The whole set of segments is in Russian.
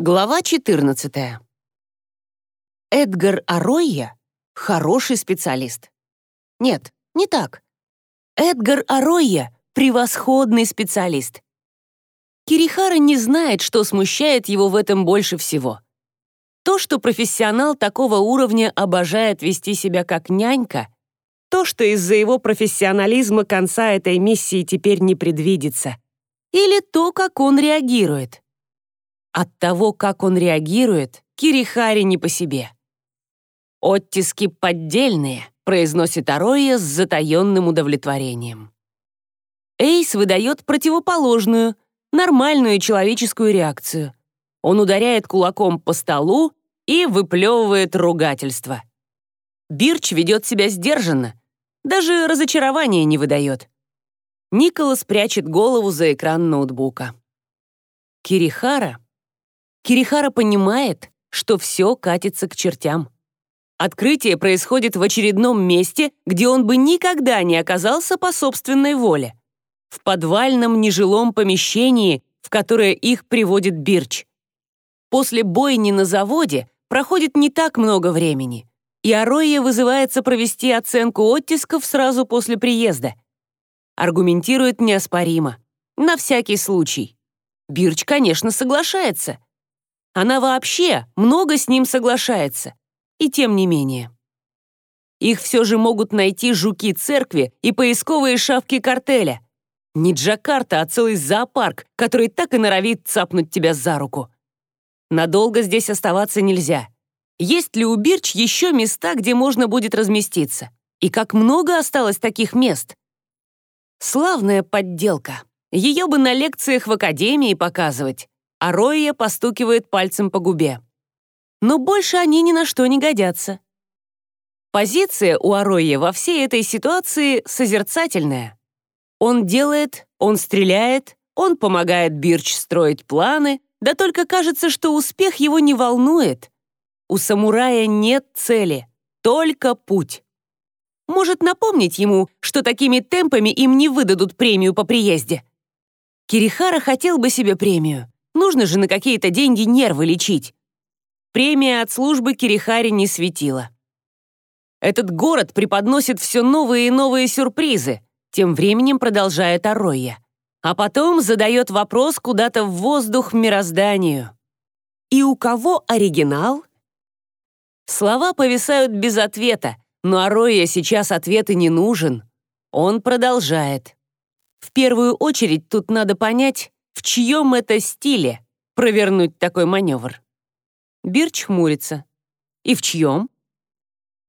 Глава 14. Эдгар Аройя — хороший специалист. Нет, не так. Эдгар Аройя — превосходный специалист. Кирихара не знает, что смущает его в этом больше всего. То, что профессионал такого уровня обожает вести себя как нянька, то, что из-за его профессионализма конца этой миссии теперь не предвидится, или то, как он реагирует — от того, как он реагирует, Кирихари не по себе. «Оттиски поддельные», — произносит Ароя с затаенным удовлетворением. Эйс выдает противоположную, нормальную человеческую реакцию. Он ударяет кулаком по столу и выплевывает ругательство. Бирч ведет себя сдержанно, даже разочарования не выдает. Николас прячет голову за экран ноутбука. Кирихара Кирихара понимает, что все катится к чертям. Открытие происходит в очередном месте, где он бы никогда не оказался по собственной воле. В подвальном нежилом помещении, в которое их приводит Бирч. После бойни на заводе проходит не так много времени, и Ароя вызывается провести оценку оттисков сразу после приезда. Аргументирует неоспоримо. На всякий случай. Бирч, конечно, соглашается — она вообще много с ним соглашается. И тем не менее. Их все же могут найти жуки церкви и поисковые шавки картеля. Не Джакарта, а целый зоопарк, который так и норовит цапнуть тебя за руку. Надолго здесь оставаться нельзя. Есть ли у Бирч еще места, где можно будет разместиться? И как много осталось таких мест? Славная подделка. Ее бы на лекциях в академии показывать а Роя постукивает пальцем по губе. Но больше они ни на что не годятся. Позиция у Ароя во всей этой ситуации созерцательная. Он делает, он стреляет, он помогает Бирч строить планы, да только кажется, что успех его не волнует. У самурая нет цели, только путь. Может напомнить ему, что такими темпами им не выдадут премию по приезде. Кирихара хотел бы себе премию, Нужно же на какие-то деньги нервы лечить. Премия от службы Кирихари не светила. Этот город преподносит все новые и новые сюрпризы, тем временем продолжает Арроя. А потом задает вопрос куда-то в воздух мирозданию. И у кого оригинал? Слова повисают без ответа, но Арроя сейчас ответ и не нужен. Он продолжает. В первую очередь тут надо понять, в чьем это стиле провернуть такой маневр? Бирч хмурится. И в чьем?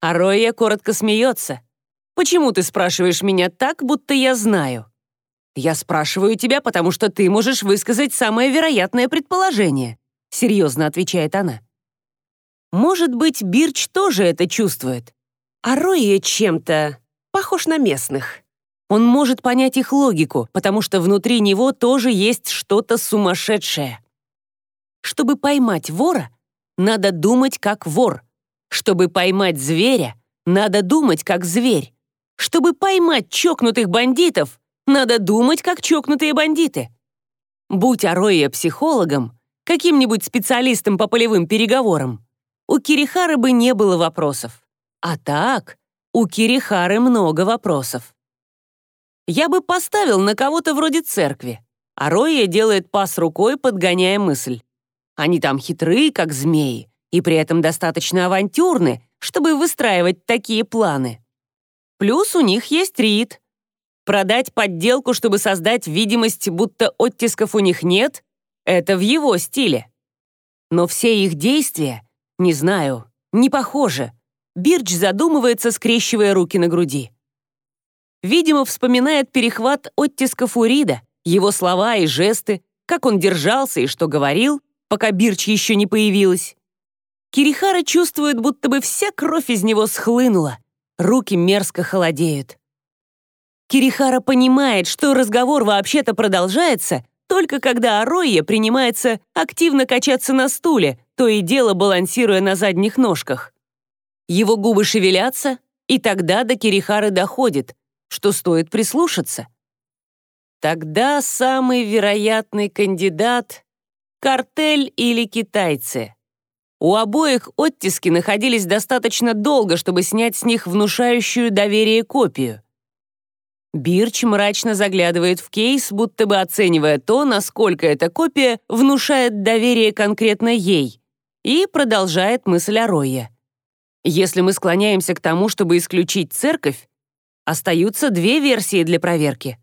Ароя коротко смеется. «Почему ты спрашиваешь меня так, будто я знаю?» «Я спрашиваю тебя, потому что ты можешь высказать самое вероятное предположение», серьезно отвечает она. Может быть, Бирч тоже это чувствует. Ароя чем-то похож на местных. Он может понять их логику, потому что внутри него тоже есть что-то сумасшедшее. Чтобы поймать вора, надо думать как вор. Чтобы поймать зверя, надо думать как зверь. Чтобы поймать чокнутых бандитов, надо думать как чокнутые бандиты. Будь Ароя психологом, каким-нибудь специалистом по полевым переговорам, у Кирихары бы не было вопросов. А так, у Кирихары много вопросов я бы поставил на кого-то вроде церкви. А Роя делает пас рукой, подгоняя мысль. Они там хитрые, как змеи, и при этом достаточно авантюрны, чтобы выстраивать такие планы. Плюс у них есть Рид. Продать подделку, чтобы создать видимость, будто оттисков у них нет, это в его стиле. Но все их действия, не знаю, не похожи. Бирч задумывается, скрещивая руки на груди. Видимо, вспоминает перехват оттисков Урида, его слова и жесты, как он держался и что говорил, пока Бирч еще не появилась. Кирихара чувствует, будто бы вся кровь из него схлынула, руки мерзко холодеют. Кирихара понимает, что разговор вообще-то продолжается, только когда Ароя принимается активно качаться на стуле, то и дело балансируя на задних ножках. Его губы шевелятся, и тогда до Кирихары доходит, что стоит прислушаться. Тогда самый вероятный кандидат картель или китайцы. У обоих оттиски находились достаточно долго, чтобы снять с них внушающую доверие копию. Бирч мрачно заглядывает в кейс, будто бы оценивая то, насколько эта копия внушает доверие конкретно ей, и продолжает мысль о Рое. Если мы склоняемся к тому, чтобы исключить церковь, остаются две версии для проверки.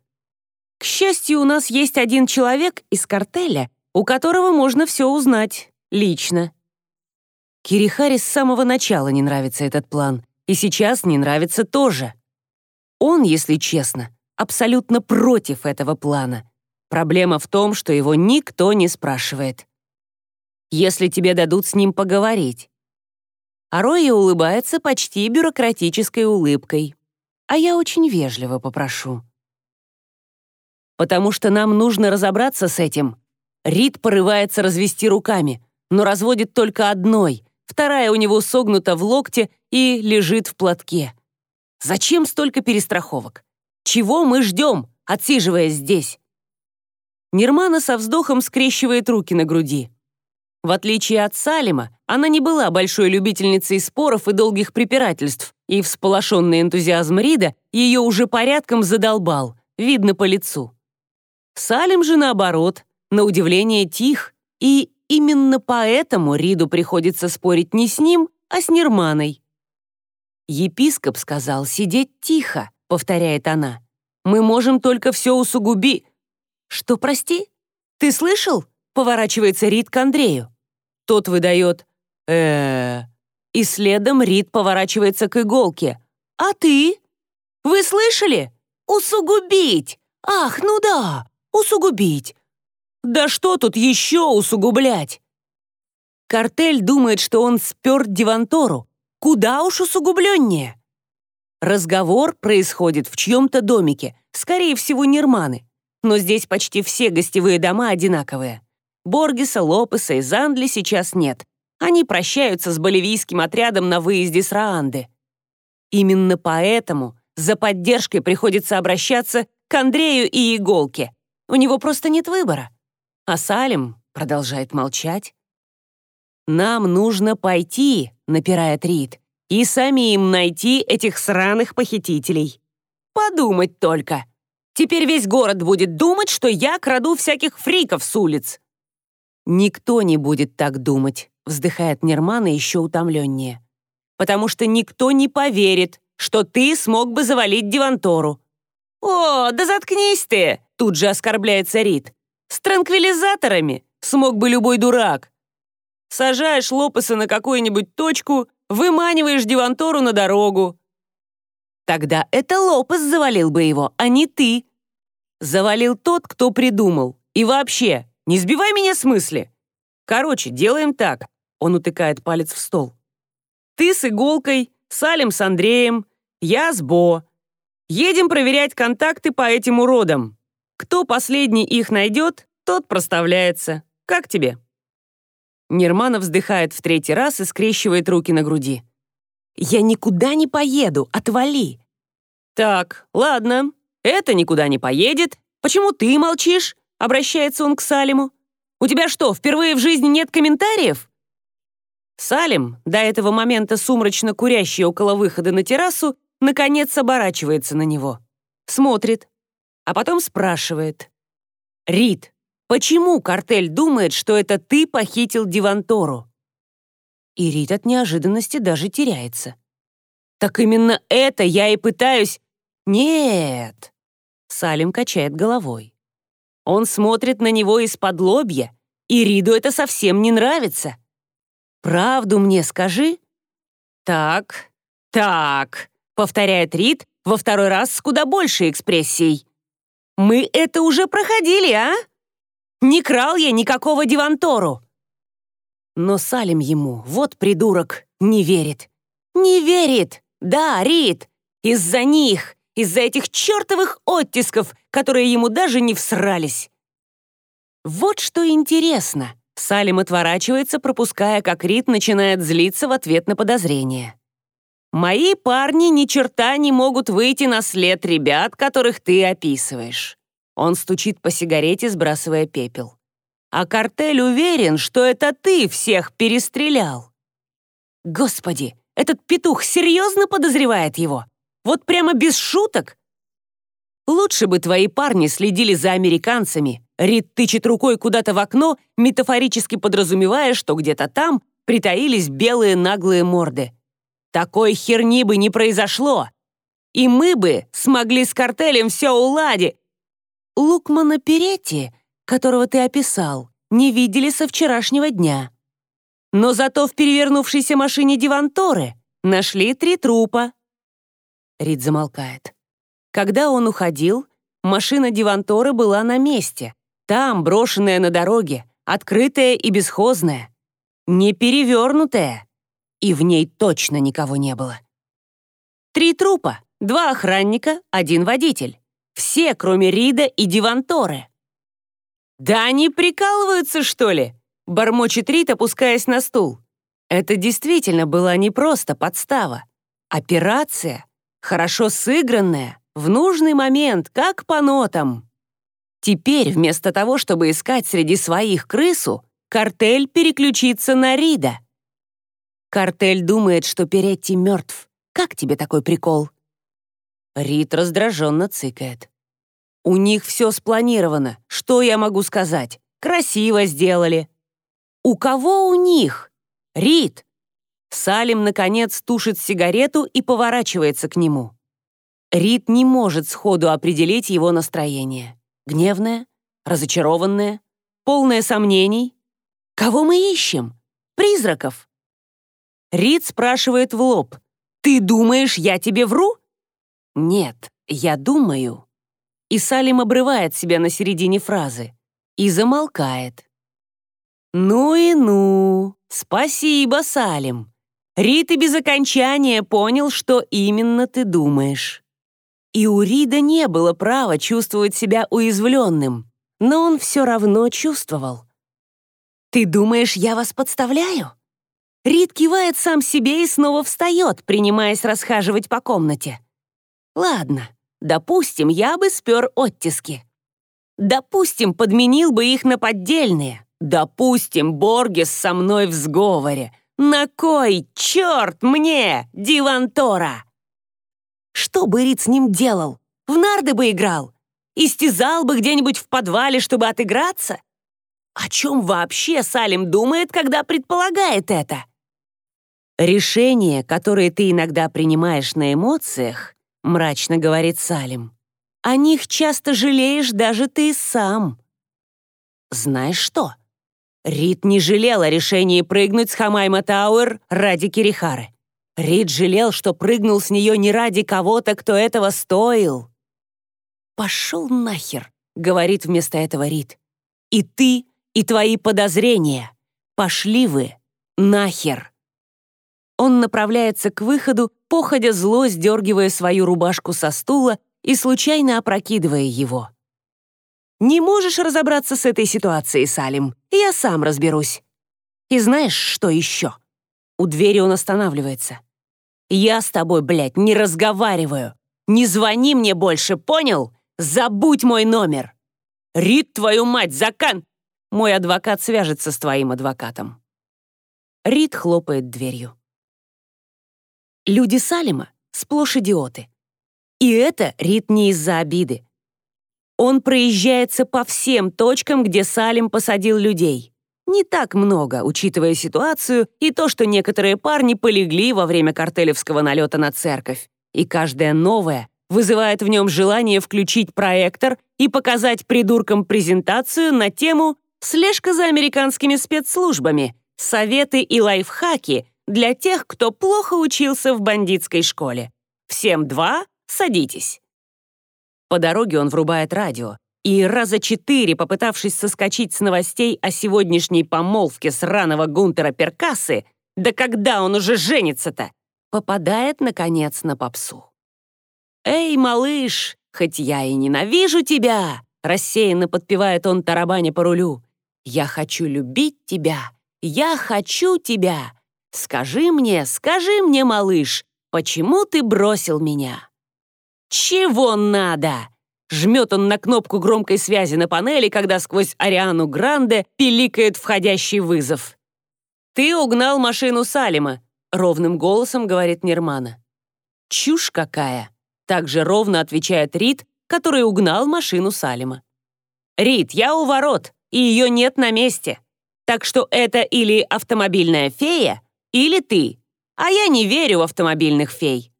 К счастью, у нас есть один человек из картеля, у которого можно все узнать лично. Кири с самого начала не нравится этот план, и сейчас не нравится тоже. Он, если честно, абсолютно против этого плана. Проблема в том, что его никто не спрашивает. Если тебе дадут с ним поговорить. Ароя улыбается почти бюрократической улыбкой. А я очень вежливо попрошу. Потому что нам нужно разобраться с этим. Рид порывается развести руками, но разводит только одной, вторая у него согнута в локте и лежит в платке. Зачем столько перестраховок? Чего мы ждем, отсиживаясь здесь? Нирмана со вздохом скрещивает руки на груди. В отличие от Салима, она не была большой любительницей споров и долгих препирательств, и всполошенный энтузиазм Рида ее уже порядком задолбал, видно по лицу. Салим же, наоборот, на удивление тих, и именно поэтому Риду приходится спорить не с ним, а с Нирманой. «Епископ сказал сидеть тихо», — повторяет она. «Мы можем только все усугуби...» «Что, прости? Ты слышал?» — поворачивается Рид к Андрею. Тот выдает э, И следом Рид поворачивается к иголке. «А ты? Вы слышали? Усугубить! Ах, ну да, усугубить! Да что тут еще усугублять?» Картель думает, что он спер Дивантору, Куда уж усугубленнее. Разговор происходит в чьем-то домике, скорее всего, Нирманы. Но здесь почти все гостевые дома одинаковые. Боргеса, Лопеса и Зандли сейчас нет. Они прощаются с боливийским отрядом на выезде с Раанды. Именно поэтому за поддержкой приходится обращаться к Андрею и Иголке. У него просто нет выбора. А Салим продолжает молчать. «Нам нужно пойти», — напирает Рид, «и самим найти этих сраных похитителей. Подумать только. Теперь весь город будет думать, что я краду всяких фриков с улиц». «Никто не будет так думать», — вздыхает Нермана еще утомленнее. «Потому что никто не поверит, что ты смог бы завалить Дивантору». «О, да заткнись ты!» — тут же оскорбляется Рид. «С транквилизаторами смог бы любой дурак. Сажаешь Лопеса на какую-нибудь точку, выманиваешь Дивантору на дорогу. Тогда это Лопес завалил бы его, а не ты. Завалил тот, кто придумал. И вообще, не сбивай меня с мысли. Короче, делаем так. Он утыкает палец в стол. Ты с иголкой, Салим с Андреем, я с Бо. Едем проверять контакты по этим уродам. Кто последний их найдет, тот проставляется. Как тебе? Нерманов вздыхает в третий раз и скрещивает руки на груди. «Я никуда не поеду, отвали!» «Так, ладно, это никуда не поедет. Почему ты молчишь?» — обращается он к Салиму. «У тебя что, впервые в жизни нет комментариев?» Салим, до этого момента сумрачно курящий около выхода на террасу, наконец оборачивается на него. Смотрит, а потом спрашивает. «Рит, Почему картель думает, что это ты похитил Дивантору? И Рит от неожиданности даже теряется. Так именно это я и пытаюсь... Нет. Салим качает головой. Он смотрит на него из-под лобья, и Риду это совсем не нравится. Правду мне скажи. Так, так, повторяет Рид во второй раз с куда большей экспрессией. Мы это уже проходили, а? Не крал я никакого Дивантору!» Но Салим ему, вот придурок, не верит. Не верит! Да, Рит! Из-за них, из-за этих чертовых оттисков, которые ему даже не всрались. Вот что интересно. Салим отворачивается, пропуская, как Рит начинает злиться в ответ на подозрение. «Мои парни ни черта не могут выйти на след ребят, которых ты описываешь. Он стучит по сигарете, сбрасывая пепел. а картель уверен, что это ты всех перестрелял. Господи, этот петух серьезно подозревает его? Вот прямо без шуток? Лучше бы твои парни следили за американцами. Рид тычет рукой куда-то в окно, метафорически подразумевая, что где-то там притаились белые наглые морды. Такой херни бы не произошло. И мы бы смогли с картелем все уладить. Лукмана Перетти, которого ты описал, не видели со вчерашнего дня. Но зато в перевернувшейся машине Диванторы нашли три трупа. Рид замолкает. Когда он уходил, машина Диванторы была на месте. Там, брошенная на дороге, открытая и бесхозная. Не перевернутая. И в ней точно никого не было. Три трупа, два охранника, один водитель. Все, кроме Рида и Диванторы. «Да они прикалываются, что ли?» — бормочет Рид, опускаясь на стул. Это действительно была не просто подстава. Операция, хорошо сыгранная, в нужный момент, как по нотам. Теперь, вместо того, чтобы искать среди своих крысу, картель переключится на Рида. Картель думает, что Перетти мертв. Как тебе такой прикол? Рид раздраженно цыкает. У них все спланировано. Что я могу сказать? Красиво сделали. У кого у них? Рид. Салим, наконец, тушит сигарету и поворачивается к нему. Рид не может сходу определить его настроение. Гневное? Разочарованное? Полное сомнений? Кого мы ищем? Призраков? Рид спрашивает в лоб. «Ты думаешь, я тебе вру?» «Нет, я думаю». И Салим обрывает себя на середине фразы и замолкает. «Ну и ну! Спасибо, Салим! Рит и без окончания понял, что именно ты думаешь». И у Рида не было права чувствовать себя уязвленным, но он все равно чувствовал. «Ты думаешь, я вас подставляю?» Рид кивает сам себе и снова встает, принимаясь расхаживать по комнате. Ладно, допустим, я бы спер оттиски. Допустим, подменил бы их на поддельные. Допустим, Боргес со мной в сговоре. На кой черт мне, Дивантора? Что бы Рид с ним делал? В нарды бы играл? Истязал бы где-нибудь в подвале, чтобы отыграться? О чем вообще Салим думает, когда предполагает это? Решения, которые ты иногда принимаешь на эмоциях, мрачно говорит Салим. О них часто жалеешь даже ты сам. Знаешь что? Рид не жалел о решении прыгнуть с Хамайма Тауэр ради Кирихары. Рид жалел, что прыгнул с нее не ради кого-то, кто этого стоил. «Пошел нахер», — говорит вместо этого Рид. «И ты, и твои подозрения. Пошли вы нахер». Он направляется к выходу, походя зло, сдергивая свою рубашку со стула и случайно опрокидывая его. «Не можешь разобраться с этой ситуацией, Салим? Я сам разберусь». «И знаешь, что еще?» У двери он останавливается. «Я с тобой, блядь, не разговариваю. Не звони мне больше, понял? Забудь мой номер. Рит, твою мать, закан...» Мой адвокат свяжется с твоим адвокатом. Рид хлопает дверью. Люди Салима сплошь идиоты. И это Рит не из-за обиды. Он проезжается по всем точкам, где Салим посадил людей. Не так много, учитывая ситуацию и то, что некоторые парни полегли во время картелевского налета на церковь. И каждая новая вызывает в нем желание включить проектор и показать придуркам презентацию на тему «Слежка за американскими спецслужбами. Советы и лайфхаки для тех, кто плохо учился в бандитской школе. Всем два, садитесь. По дороге он врубает радио, и раза четыре, попытавшись соскочить с новостей о сегодняшней помолвке сраного Гунтера Перкасы, да когда он уже женится-то, попадает, наконец, на попсу. «Эй, малыш, хоть я и ненавижу тебя!» рассеянно подпевает он тарабаня по рулю. «Я хочу любить тебя! Я хочу тебя! Скажи мне, скажи мне, малыш, почему ты бросил меня?» «Чего надо?» Жмет он на кнопку громкой связи на панели, когда сквозь Ариану Гранде пиликает входящий вызов. «Ты угнал машину Салима», — ровным голосом говорит Нирмана. «Чушь какая!» — также ровно отвечает Рид, который угнал машину Салима. «Рид, я у ворот, и ее нет на месте. Так что это или автомобильная фея, или ты. А я не верю в автомобильных фей».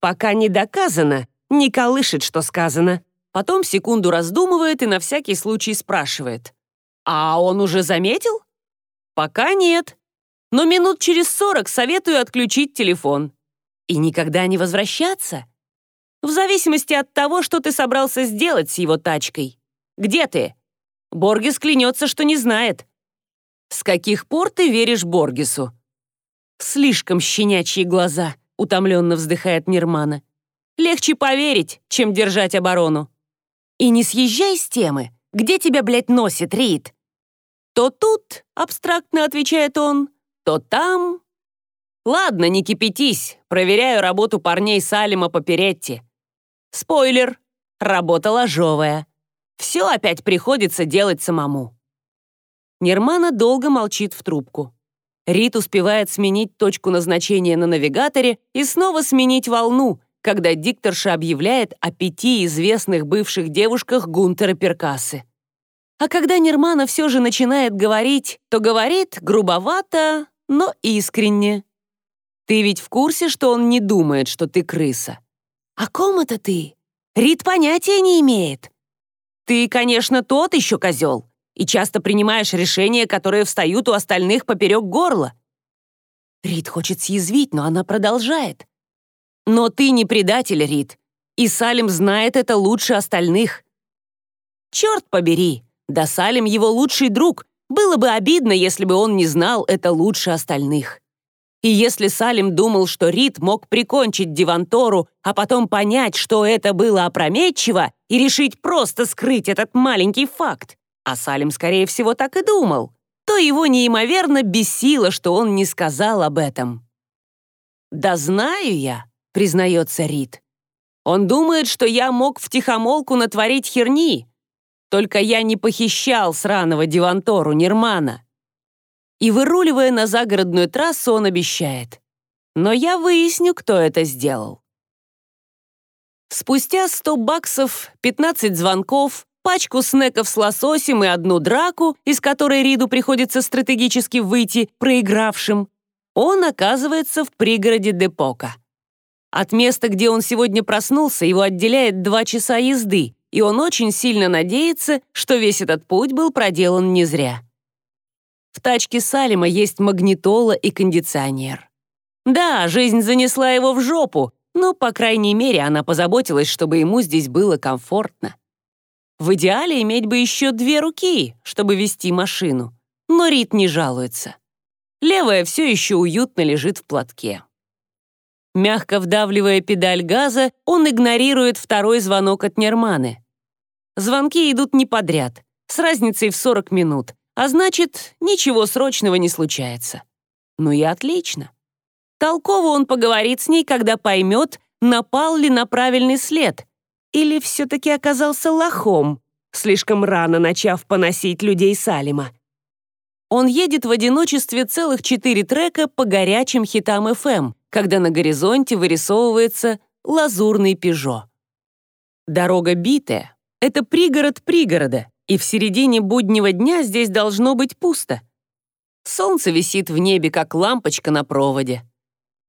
Пока не доказано, не колышет, что сказано. Потом секунду раздумывает и на всякий случай спрашивает. «А он уже заметил?» «Пока нет. Но минут через сорок советую отключить телефон. И никогда не возвращаться. В зависимости от того, что ты собрался сделать с его тачкой. Где ты?» Боргес клянется, что не знает. «С каких пор ты веришь Боргесу?» «Слишком щенячьи глаза», — утомленно вздыхает Нирмана. Легче поверить, чем держать оборону. И не съезжай с темы. Где тебя, блядь, носит, Рид? То тут, абстрактно отвечает он, то там. Ладно, не кипятись. Проверяю работу парней Салима Паперетти. Спойлер. Работа ложовая. Все опять приходится делать самому. Нермана долго молчит в трубку. Рид успевает сменить точку назначения на навигаторе и снова сменить волну, когда дикторша объявляет о пяти известных бывших девушках Гунтера Перкасы. А когда Нермана все же начинает говорить, то говорит грубовато, но искренне. Ты ведь в курсе, что он не думает, что ты крыса? О ком это ты? Рид понятия не имеет. Ты, конечно, тот еще козел, и часто принимаешь решения, которые встают у остальных поперек горла. Рид хочет съязвить, но она продолжает. Но ты не предатель, Рид, и Салим знает это лучше остальных. Черт побери, да Салим его лучший друг. Было бы обидно, если бы он не знал это лучше остальных. И если Салим думал, что Рид мог прикончить Дивантору, а потом понять, что это было опрометчиво, и решить просто скрыть этот маленький факт, а Салим, скорее всего, так и думал, то его неимоверно бесило, что он не сказал об этом. «Да знаю я», признается Рид. Он думает, что я мог втихомолку натворить херни. Только я не похищал сраного Дивантору Нермана. И выруливая на загородную трассу, он обещает. Но я выясню, кто это сделал. Спустя 100 баксов, 15 звонков, пачку снеков с лососем и одну драку, из которой Риду приходится стратегически выйти проигравшим, он оказывается в пригороде Депока. От места, где он сегодня проснулся, его отделяет два часа езды, и он очень сильно надеется, что весь этот путь был проделан не зря. В тачке Салима есть магнитола и кондиционер. Да, жизнь занесла его в жопу, но, по крайней мере, она позаботилась, чтобы ему здесь было комфортно. В идеале иметь бы еще две руки, чтобы вести машину. Но Рит не жалуется. Левая все еще уютно лежит в платке. Мягко вдавливая педаль газа, он игнорирует второй звонок от Нерманы. Звонки идут не подряд, с разницей в 40 минут, а значит, ничего срочного не случается. Ну и отлично. Толково он поговорит с ней, когда поймет, напал ли на правильный след, или все-таки оказался лохом, слишком рано начав поносить людей Салима. Он едет в одиночестве целых четыре трека по горячим хитам FM, когда на горизонте вырисовывается лазурный «Пежо». Дорога битая. Это пригород пригорода, и в середине буднего дня здесь должно быть пусто. Солнце висит в небе, как лампочка на проводе.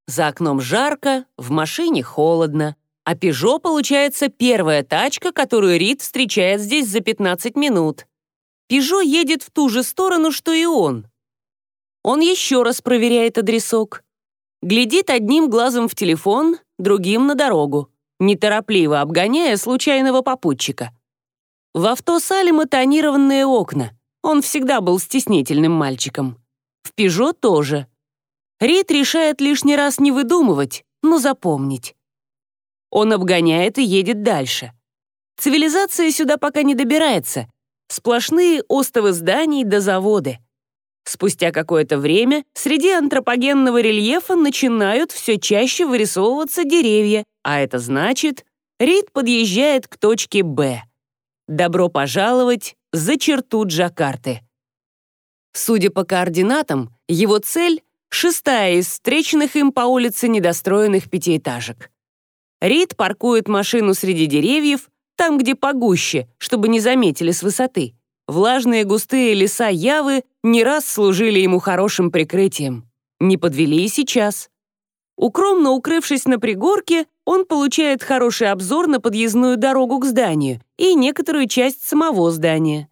За окном жарко, в машине холодно, а «Пежо» получается первая тачка, которую Рид встречает здесь за 15 минут. «Пежо» едет в ту же сторону, что и он. Он еще раз проверяет адресок. Глядит одним глазом в телефон, другим на дорогу, неторопливо обгоняя случайного попутчика. В авто Салима тонированные окна. Он всегда был стеснительным мальчиком. В «Пежо» тоже. Рид решает лишний раз не выдумывать, но запомнить. Он обгоняет и едет дальше. Цивилизация сюда пока не добирается. Сплошные остовы зданий до заводы. Спустя какое-то время среди антропогенного рельефа начинают все чаще вырисовываться деревья, а это значит Рид подъезжает к точке «Б». Добро пожаловать за черту Джакарты. Судя по координатам, его цель — шестая из встреченных им по улице недостроенных пятиэтажек. Рид паркует машину среди деревьев, там, где погуще, чтобы не заметили с высоты. Влажные густые леса Явы не раз служили ему хорошим прикрытием. Не подвели и сейчас. Укромно укрывшись на пригорке, он получает хороший обзор на подъездную дорогу к зданию и некоторую часть самого здания.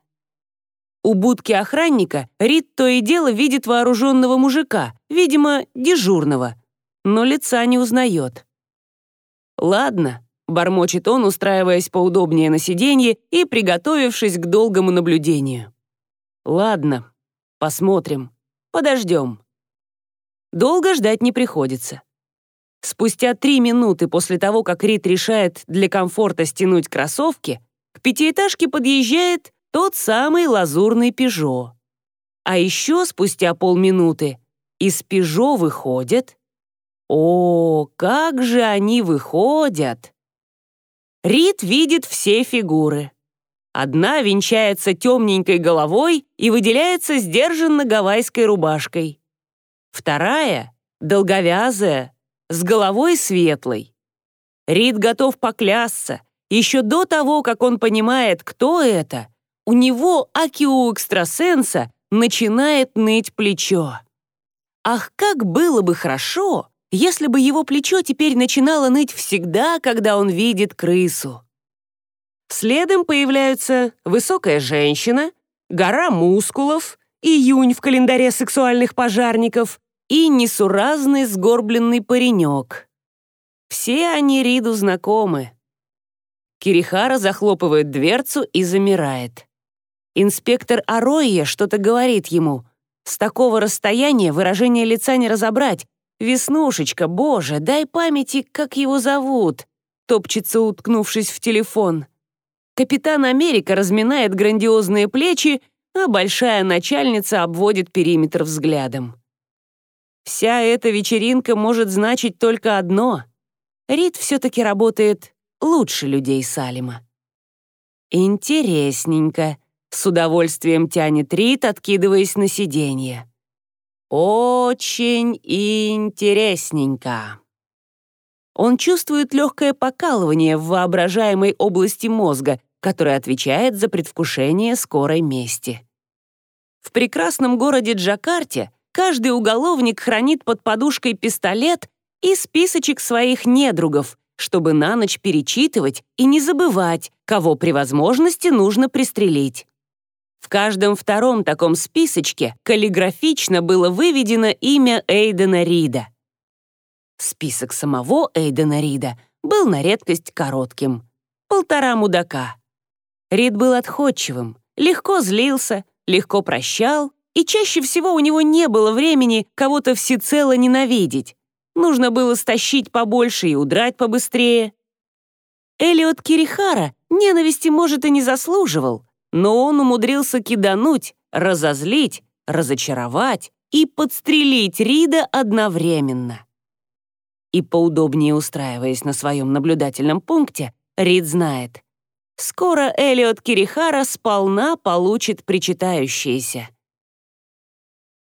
У будки охранника Рид то и дело видит вооруженного мужика, видимо, дежурного, но лица не узнает. «Ладно», — бормочет он, устраиваясь поудобнее на сиденье и приготовившись к долгому наблюдению. «Ладно, посмотрим, подождем». Долго ждать не приходится. Спустя три минуты после того, как Рид решает для комфорта стянуть кроссовки, к пятиэтажке подъезжает тот самый лазурный «Пежо». А еще спустя полминуты из «Пежо» выходят... О, как же они выходят! Рид видит все фигуры. Одна венчается темненькой головой и выделяется сдержанно гавайской рубашкой. Вторая — долговязая, с головой светлой. Рид готов поклясться, еще до того, как он понимает, кто это, у него, аки экстрасенса, начинает ныть плечо. Ах, как было бы хорошо, если бы его плечо теперь начинало ныть всегда, когда он видит крысу. Следом появляются высокая женщина, гора мускулов, июнь в календаре сексуальных пожарников и несуразный сгорбленный паренек. Все они Риду знакомы. Кирихара захлопывает дверцу и замирает. Инспектор Ароия что-то говорит ему. С такого расстояния выражение лица не разобрать. «Веснушечка, боже, дай памяти, как его зовут!» Топчется, уткнувшись в телефон. Капитан Америка разминает грандиозные плечи, а большая начальница обводит периметр взглядом. Вся эта вечеринка может значить только одно. Рид все-таки работает лучше людей Салима. Интересненько. С удовольствием тянет Рит, откидываясь на сиденье. Очень интересненько. Он чувствует легкое покалывание в воображаемой области мозга, которая отвечает за предвкушение скорой мести. В прекрасном городе Джакарте каждый уголовник хранит под подушкой пистолет и списочек своих недругов, чтобы на ночь перечитывать и не забывать, кого при возможности нужно пристрелить. В каждом втором таком списочке каллиграфично было выведено имя Эйдена Рида. Список самого Эйдена Рида был на редкость коротким. Полтора мудака. Рид был отходчивым, легко злился, легко прощал, и чаще всего у него не было времени кого-то всецело ненавидеть. Нужно было стащить побольше и удрать побыстрее. Элиот Кирихара ненависти, может, и не заслуживал, но он умудрился кидануть, разозлить, разочаровать и подстрелить Рида одновременно. И поудобнее устраиваясь на своем наблюдательном пункте, Рид знает, скоро Элиот Кирихара сполна получит причитающееся.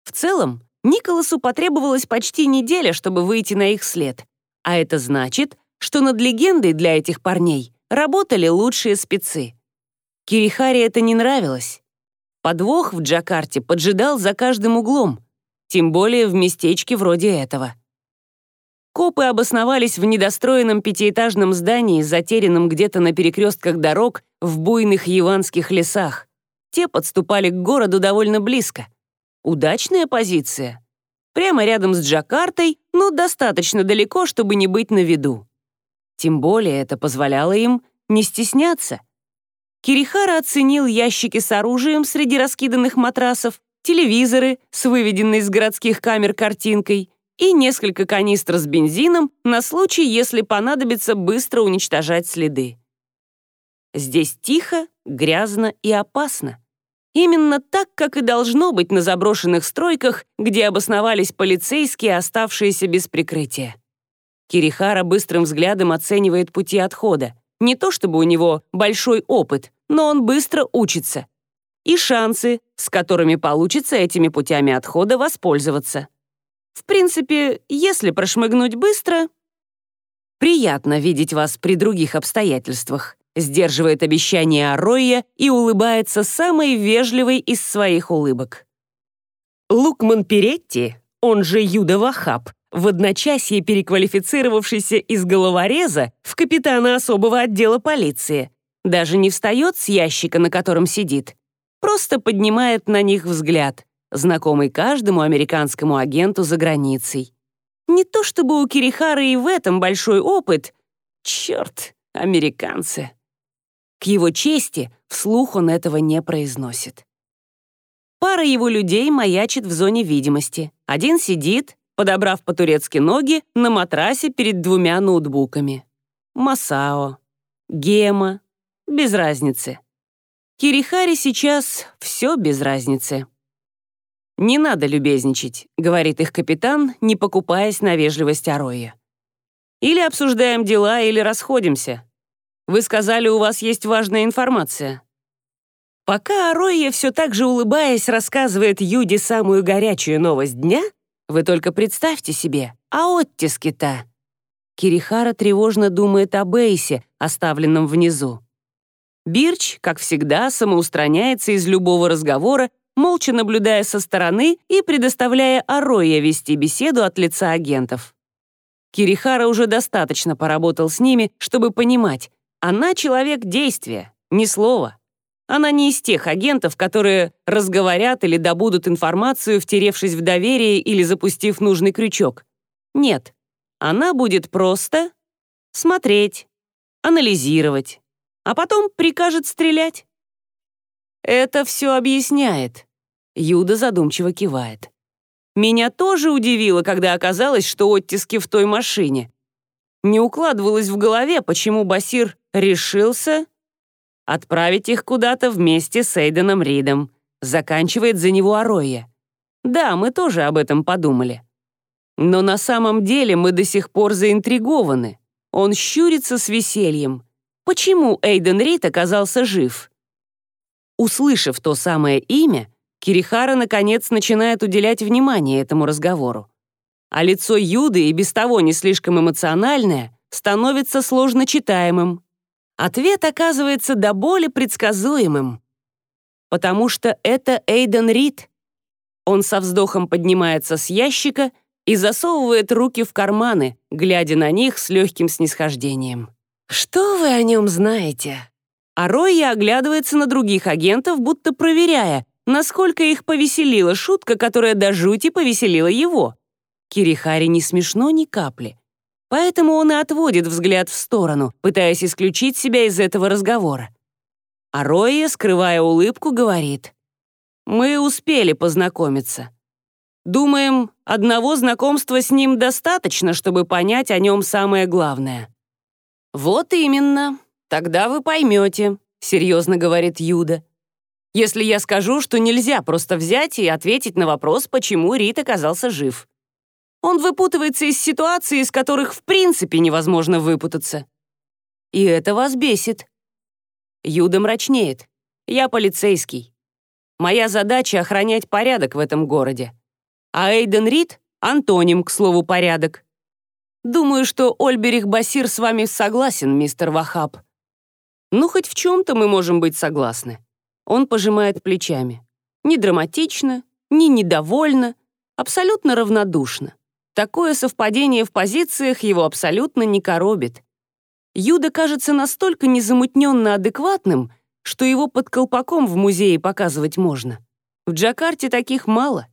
В целом, Николасу потребовалась почти неделя, чтобы выйти на их след, а это значит, что над легендой для этих парней работали лучшие спецы. Кирихаре это не нравилось. Подвох в Джакарте поджидал за каждым углом, тем более в местечке вроде этого. Копы обосновались в недостроенном пятиэтажном здании, затерянном где-то на перекрестках дорог в буйных яванских лесах. Те подступали к городу довольно близко. Удачная позиция. Прямо рядом с Джакартой, но достаточно далеко, чтобы не быть на виду. Тем более это позволяло им не стесняться — Кирихара оценил ящики с оружием среди раскиданных матрасов, телевизоры с выведенной из городских камер картинкой и несколько канистр с бензином на случай, если понадобится быстро уничтожать следы. Здесь тихо, грязно и опасно. Именно так, как и должно быть на заброшенных стройках, где обосновались полицейские, оставшиеся без прикрытия. Кирихара быстрым взглядом оценивает пути отхода. Не то чтобы у него большой опыт, но он быстро учится. И шансы, с которыми получится этими путями отхода воспользоваться. В принципе, если прошмыгнуть быстро... Приятно видеть вас при других обстоятельствах, сдерживает обещание Арроя и улыбается самой вежливой из своих улыбок. Лукман Перетти, он же Юда Вахаб, в одночасье переквалифицировавшийся из головореза в капитана особого отдела полиции, даже не встает с ящика, на котором сидит, просто поднимает на них взгляд, знакомый каждому американскому агенту за границей. Не то чтобы у Кирихара и в этом большой опыт. Черт, американцы. К его чести, вслух он этого не произносит. Пара его людей маячит в зоне видимости. Один сидит, подобрав по-турецки ноги, на матрасе перед двумя ноутбуками. Масао, Гема, без разницы. Кирихари сейчас все без разницы. «Не надо любезничать», — говорит их капитан, не покупаясь на вежливость Ароя. «Или обсуждаем дела, или расходимся. Вы сказали, у вас есть важная информация». Пока Ароя все так же улыбаясь рассказывает Юде самую горячую новость дня, вы только представьте себе, а оттиски-то. Кирихара тревожно думает о Бейсе, оставленном внизу. Бирч, как всегда, самоустраняется из любого разговора, молча наблюдая со стороны и предоставляя Ароя вести беседу от лица агентов. Кирихара уже достаточно поработал с ними, чтобы понимать, она человек действия, ни слова. Она не из тех агентов, которые разговорят или добудут информацию, втеревшись в доверие или запустив нужный крючок. Нет, она будет просто смотреть, анализировать, а потом прикажет стрелять. Это все объясняет. Юда задумчиво кивает. Меня тоже удивило, когда оказалось, что оттиски в той машине. Не укладывалось в голове, почему Басир решился отправить их куда-то вместе с Эйденом Ридом. Заканчивает за него Ароя. Да, мы тоже об этом подумали. Но на самом деле мы до сих пор заинтригованы. Он щурится с весельем. Почему Эйден Рид оказался жив? Услышав то самое имя, Кирихара наконец начинает уделять внимание этому разговору. А лицо Юды, и без того не слишком эмоциональное, становится сложно читаемым. Ответ оказывается до боли предсказуемым. Потому что это Эйден Рид. Он со вздохом поднимается с ящика и засовывает руки в карманы, глядя на них с легким снисхождением. «Что вы о нем знаете?» А Ройя оглядывается на других агентов, будто проверяя, насколько их повеселила шутка, которая до жути повеселила его. Кирихари не смешно ни капли. Поэтому он и отводит взгляд в сторону, пытаясь исключить себя из этого разговора. А Ройя, скрывая улыбку, говорит. «Мы успели познакомиться. Думаем, одного знакомства с ним достаточно, чтобы понять о нем самое главное». «Вот именно. Тогда вы поймете», — серьезно говорит Юда. «Если я скажу, что нельзя просто взять и ответить на вопрос, почему Рит оказался жив. Он выпутывается из ситуаций, из которых в принципе невозможно выпутаться. И это вас бесит». Юда мрачнеет. «Я полицейский. Моя задача — охранять порядок в этом городе. А Эйден Рид — антоним, к слову, порядок. Думаю, что Ольберих Басир с вами согласен, мистер Вахаб. Ну, хоть в чем-то мы можем быть согласны. Он пожимает плечами. Не драматично, не недовольно, абсолютно равнодушно. Такое совпадение в позициях его абсолютно не коробит. Юда кажется настолько незамутненно адекватным, что его под колпаком в музее показывать можно. В Джакарте таких мало.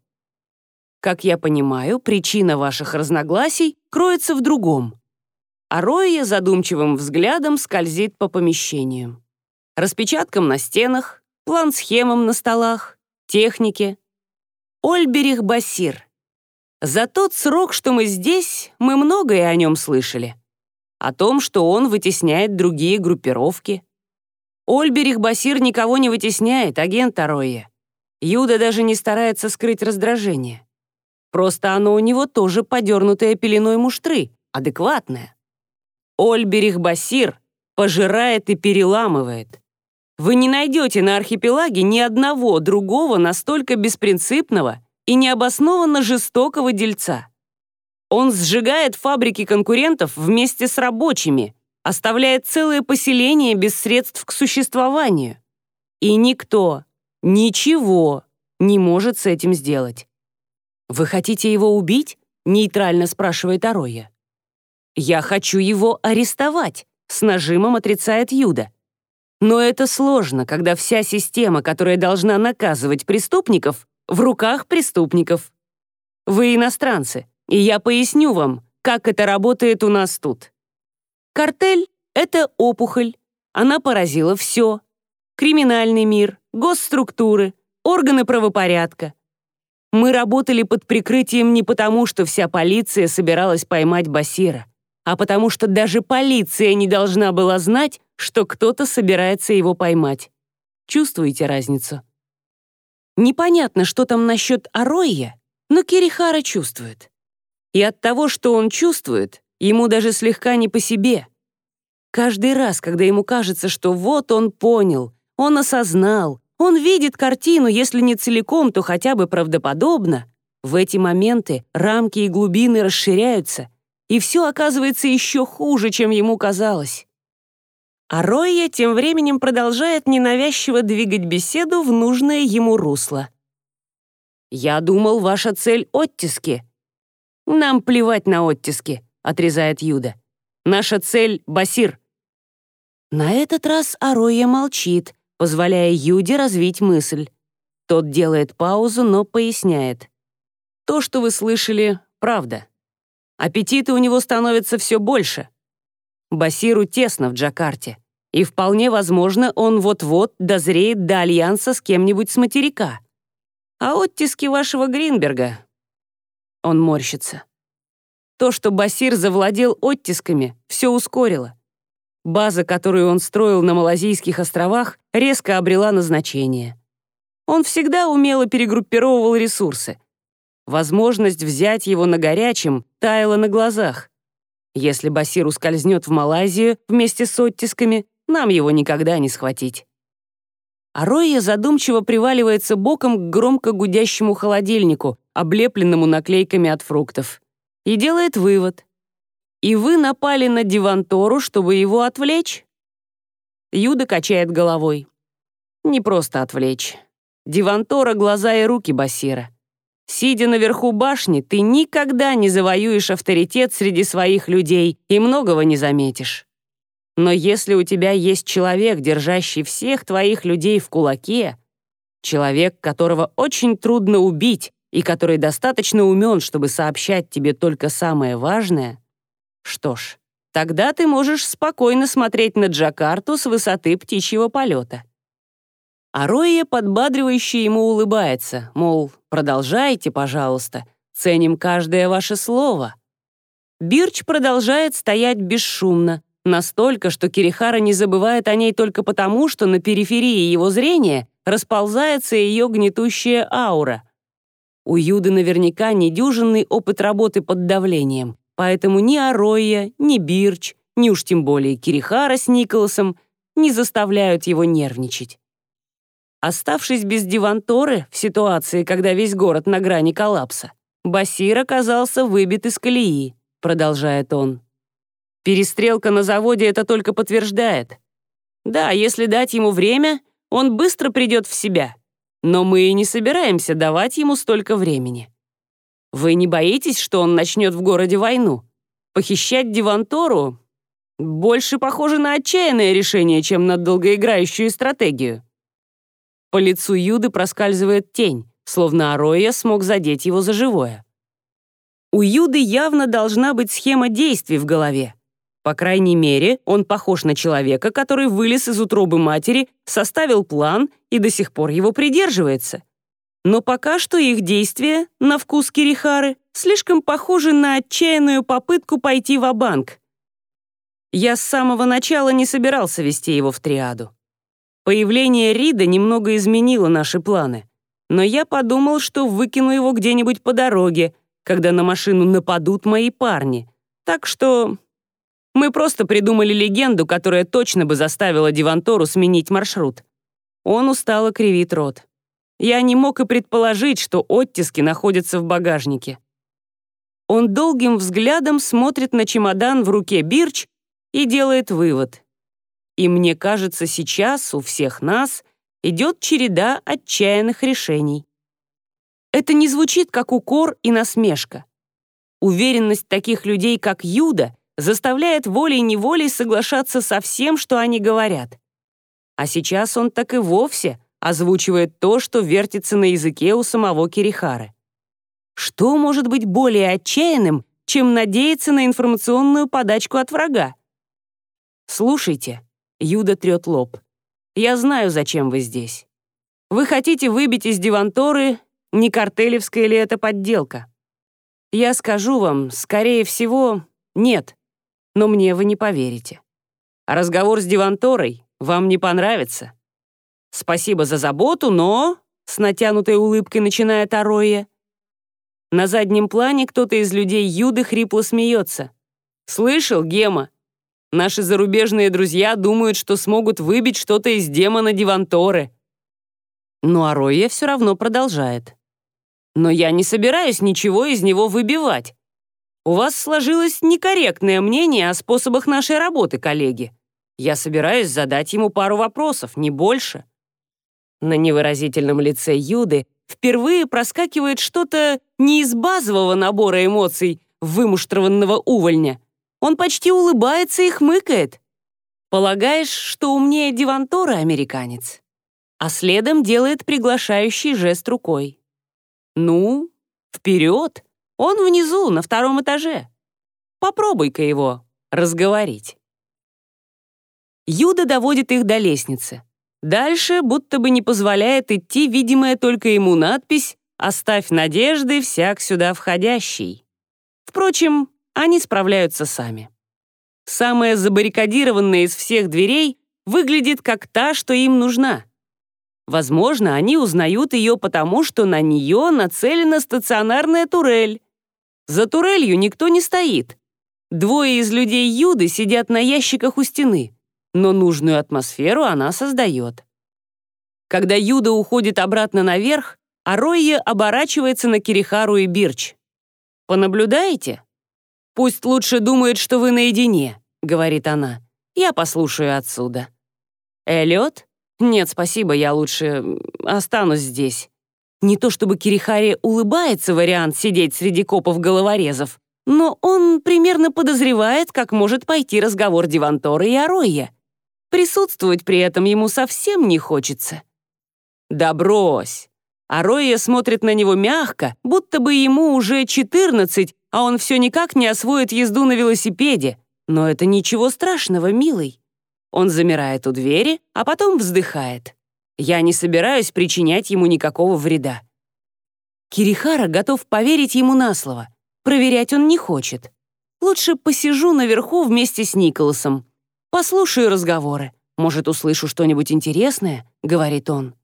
Как я понимаю, причина ваших разногласий кроется в другом. А Роя задумчивым взглядом скользит по помещению. Распечаткам на стенах, план-схемам на столах, технике. Ольберих Басир. За тот срок, что мы здесь, мы многое о нем слышали. О том, что он вытесняет другие группировки. Ольберих Басир никого не вытесняет, агент Ароя. Юда даже не старается скрыть раздражение. Просто оно у него тоже подернутое пеленой муштры, адекватное. Ольберих Басир пожирает и переламывает. Вы не найдете на архипелаге ни одного другого настолько беспринципного и необоснованно жестокого дельца. Он сжигает фабрики конкурентов вместе с рабочими, оставляет целое поселение без средств к существованию. И никто, ничего не может с этим сделать. «Вы хотите его убить?» — нейтрально спрашивает Ароя. «Я хочу его арестовать», — с нажимом отрицает Юда. Но это сложно, когда вся система, которая должна наказывать преступников, в руках преступников. Вы иностранцы, и я поясню вам, как это работает у нас тут. Картель — это опухоль. Она поразила все. Криминальный мир, госструктуры, органы правопорядка. Мы работали под прикрытием не потому, что вся полиция собиралась поймать Басира, а потому что даже полиция не должна была знать, что кто-то собирается его поймать. Чувствуете разницу? Непонятно, что там насчет Ароя, но Кирихара чувствует. И от того, что он чувствует, ему даже слегка не по себе. Каждый раз, когда ему кажется, что вот он понял, он осознал, он видит картину, если не целиком, то хотя бы правдоподобно, в эти моменты рамки и глубины расширяются, и все оказывается еще хуже, чем ему казалось. А Ройя тем временем продолжает ненавязчиво двигать беседу в нужное ему русло. «Я думал, ваша цель — оттиски». «Нам плевать на оттиски», — отрезает Юда. «Наша цель — Басир». На этот раз Ароя молчит, позволяя Юде развить мысль. Тот делает паузу, но поясняет. «То, что вы слышали, правда. Аппетиты у него становятся все больше. Басиру тесно в Джакарте, и вполне возможно, он вот-вот дозреет до альянса с кем-нибудь с материка. А оттиски вашего Гринберга... Он морщится. То, что Басир завладел оттисками, все ускорило. База, которую он строил на Малазийских островах, резко обрела назначение. Он всегда умело перегруппировывал ресурсы. Возможность взять его на горячем таяла на глазах. Если Басир ускользнет в Малайзию вместе с оттисками, нам его никогда не схватить. А Ройя задумчиво приваливается боком к громко гудящему холодильнику, облепленному наклейками от фруктов, и делает вывод. «И вы напали на Дивантору, чтобы его отвлечь?» Юда качает головой. «Не просто отвлечь. Дивантора — глаза и руки Басира. Сидя наверху башни, ты никогда не завоюешь авторитет среди своих людей и многого не заметишь. Но если у тебя есть человек, держащий всех твоих людей в кулаке, человек, которого очень трудно убить и который достаточно умен, чтобы сообщать тебе только самое важное, что ж, тогда ты можешь спокойно смотреть на Джакарту с высоты птичьего полета. А Роя подбадривающе ему улыбается, мол, продолжайте, пожалуйста, ценим каждое ваше слово. Бирч продолжает стоять бесшумно, настолько, что Кирихара не забывает о ней только потому, что на периферии его зрения расползается ее гнетущая аура. У Юды наверняка недюжинный опыт работы под давлением, поэтому ни Ароя, ни Бирч, ни уж тем более Кирихара с Николасом не заставляют его нервничать. Оставшись без Диванторы в ситуации, когда весь город на грани коллапса, Басир оказался выбит из колеи, продолжает он. Перестрелка на заводе это только подтверждает. Да, если дать ему время, он быстро придет в себя. Но мы и не собираемся давать ему столько времени. Вы не боитесь, что он начнет в городе войну? Похищать Дивантору больше похоже на отчаянное решение, чем на долгоиграющую стратегию. По лицу Юды проскальзывает тень, словно Ароя смог задеть его за живое. У Юды явно должна быть схема действий в голове. По крайней мере, он похож на человека, который вылез из утробы матери, составил план и до сих пор его придерживается. Но пока что их действия, на вкус Кирихары, слишком похожи на отчаянную попытку пойти в банк Я с самого начала не собирался вести его в триаду. Появление Рида немного изменило наши планы, но я подумал, что выкину его где-нибудь по дороге, когда на машину нападут мои парни. Так что Мы просто придумали легенду, которая точно бы заставила Дивантору сменить маршрут. Он устало кривит рот. Я не мог и предположить, что оттиски находятся в багажнике. Он долгим взглядом смотрит на чемодан в руке Бирч и делает вывод. И мне кажется, сейчас у всех нас идет череда отчаянных решений. Это не звучит как укор и насмешка. Уверенность таких людей, как Юда, заставляет волей-неволей соглашаться со всем, что они говорят. А сейчас он так и вовсе озвучивает то, что вертится на языке у самого Кирихары. Что может быть более отчаянным, чем надеяться на информационную подачку от врага? «Слушайте», — Юда трет лоб, — «я знаю, зачем вы здесь. Вы хотите выбить из Диванторы, не картелевская ли это подделка? Я скажу вам, скорее всего, нет но мне вы не поверите. Разговор с Диванторой вам не понравится. Спасибо за заботу, но...» С натянутой улыбкой начинает Ароя. На заднем плане кто-то из людей Юды хрипло смеется. «Слышал, Гема? Наши зарубежные друзья думают, что смогут выбить что-то из демона Диванторы». Но Ароя все равно продолжает. «Но я не собираюсь ничего из него выбивать. У вас сложилось некорректное мнение о способах нашей работы, коллеги. Я собираюсь задать ему пару вопросов, не больше». На невыразительном лице Юды впервые проскакивает что-то не из базового набора эмоций вымуштрованного увольня. Он почти улыбается и хмыкает. Полагаешь, что умнее Дивантора американец? А следом делает приглашающий жест рукой. Ну, вперед! Он внизу, на втором этаже. Попробуй-ка его разговорить. Юда доводит их до лестницы. Дальше будто бы не позволяет идти видимая только ему надпись «Оставь надежды всяк сюда входящий». Впрочем, они справляются сами. Самая забаррикадированная из всех дверей выглядит как та, что им нужна. Возможно, они узнают ее потому, что на нее нацелена стационарная турель, за турелью никто не стоит. Двое из людей Юды сидят на ящиках у стены, но нужную атмосферу она создает. Когда Юда уходит обратно наверх, Аройя оборачивается на Кирихару и Бирч. «Понаблюдаете? Пусть лучше думает, что вы наедине», — говорит она. «Я послушаю отсюда». «Эллиот? Нет, спасибо, я лучше останусь здесь». Не то чтобы Кирихари улыбается вариант сидеть среди копов-головорезов, но он примерно подозревает, как может пойти разговор Дивантора и Ароя. Присутствовать при этом ему совсем не хочется. «Да брось!» Ароя смотрит на него мягко, будто бы ему уже 14, а он все никак не освоит езду на велосипеде. Но это ничего страшного, милый. Он замирает у двери, а потом вздыхает. Я не собираюсь причинять ему никакого вреда. Кирихара готов поверить ему на слово. Проверять он не хочет. Лучше посижу наверху вместе с Николасом. Послушаю разговоры. Может, услышу что-нибудь интересное, говорит он.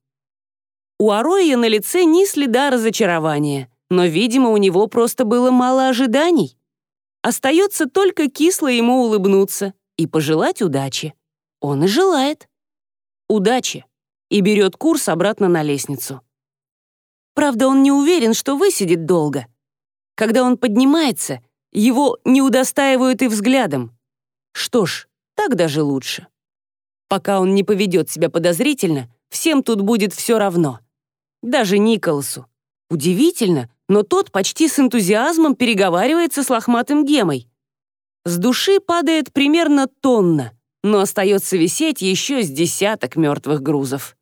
У Ароя на лице ни следа разочарования, но, видимо, у него просто было мало ожиданий. Остается только кисло ему улыбнуться и пожелать удачи. Он и желает. Удачи и берет курс обратно на лестницу. Правда, он не уверен, что высидит долго. Когда он поднимается, его не удостаивают и взглядом. Что ж, так даже лучше. Пока он не поведет себя подозрительно, всем тут будет все равно. Даже Николасу. Удивительно, но тот почти с энтузиазмом переговаривается с лохматым гемой. С души падает примерно тонна, но остается висеть еще с десяток мертвых грузов.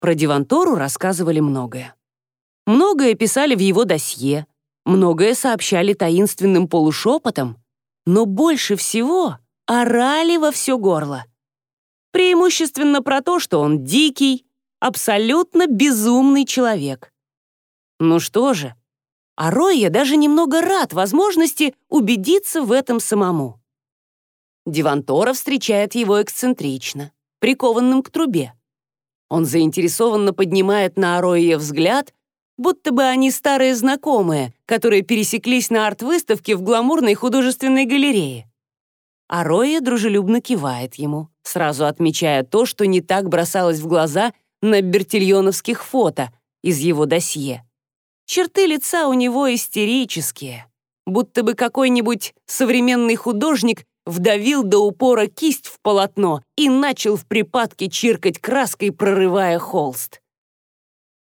Про Дивантору рассказывали многое. Многое писали в его досье, многое сообщали таинственным полушепотом, но больше всего орали во все горло. Преимущественно про то, что он дикий, абсолютно безумный человек. Ну что же, а Ройя даже немного рад возможности убедиться в этом самому. Дивантора встречает его эксцентрично, прикованным к трубе. Он заинтересованно поднимает на Ароя взгляд, будто бы они старые знакомые, которые пересеклись на арт-выставке в гламурной художественной галерее. а Роя дружелюбно кивает ему, сразу отмечая то, что не так бросалось в глаза на бертильоновских фото из его досье. Черты лица у него истерические, будто бы какой-нибудь современный художник вдавил до упора кисть в полотно и начал в припадке чиркать краской, прорывая холст.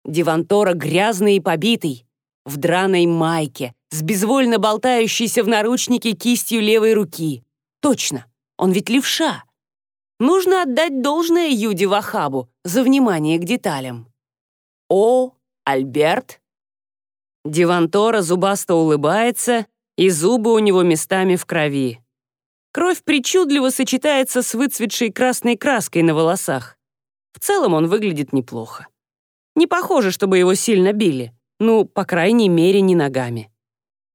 Дивантора грязный и побитый, в драной майке, с безвольно болтающейся в наручнике кистью левой руки. Точно, он ведь левша. Нужно отдать должное Юде Вахабу за внимание к деталям. О, Альберт. Дивантора зубасто улыбается, и зубы у него местами в крови. Кровь причудливо сочетается с выцветшей красной краской на волосах. В целом он выглядит неплохо. Не похоже, чтобы его сильно били. Ну, по крайней мере, не ногами.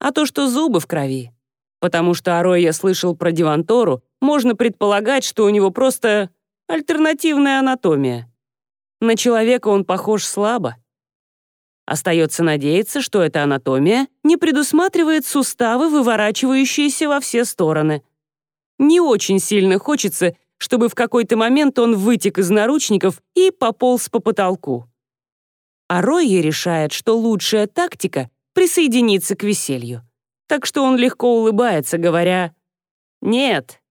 А то, что зубы в крови. Потому что Арой я слышал про Дивантору, можно предполагать, что у него просто альтернативная анатомия. На человека он похож слабо. Остается надеяться, что эта анатомия не предусматривает суставы, выворачивающиеся во все стороны. Не очень сильно хочется, чтобы в какой-то момент он вытек из наручников и пополз по потолку. А Ройе решает, что лучшая тактика — присоединиться к веселью. Так что он легко улыбается, говоря «Нет».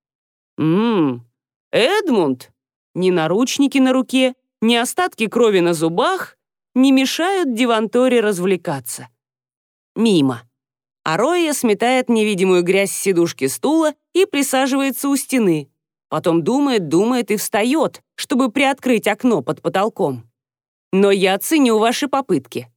«Ммм, Эдмунд?» Ни наручники на руке, ни остатки крови на зубах не мешают Диванторе развлекаться. Мимо. Ароя сметает невидимую грязь с сидушки стула и присаживается у стены. Потом думает, думает и встает, чтобы приоткрыть окно под потолком. Но я ценю ваши попытки.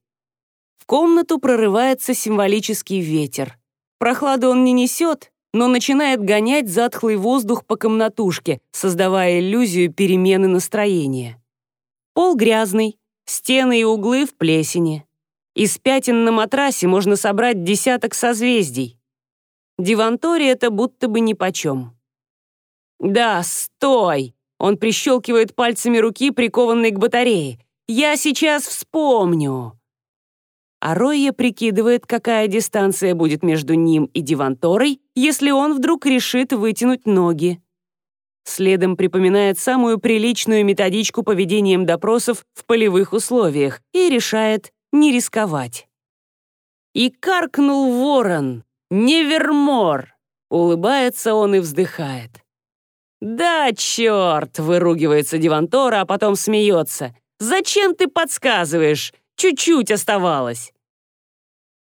В комнату прорывается символический ветер. Прохладу он не несет, но начинает гонять затхлый воздух по комнатушке, создавая иллюзию перемены настроения. Пол грязный, стены и углы в плесени. Из пятен на матрасе можно собрать десяток созвездий. Дивантори это будто бы нипочем. «Да, стой!» Он прищелкивает пальцами руки, прикованной к батарее. «Я сейчас вспомню!» А Ройя прикидывает, какая дистанция будет между ним и Диванторой, если он вдруг решит вытянуть ноги. Следом припоминает самую приличную методичку поведением допросов в полевых условиях и решает, не рисковать. И каркнул ворон. «Невермор!» Улыбается он и вздыхает. «Да, черт!» — выругивается Дивантора, а потом смеется. «Зачем ты подсказываешь? Чуть-чуть оставалось!»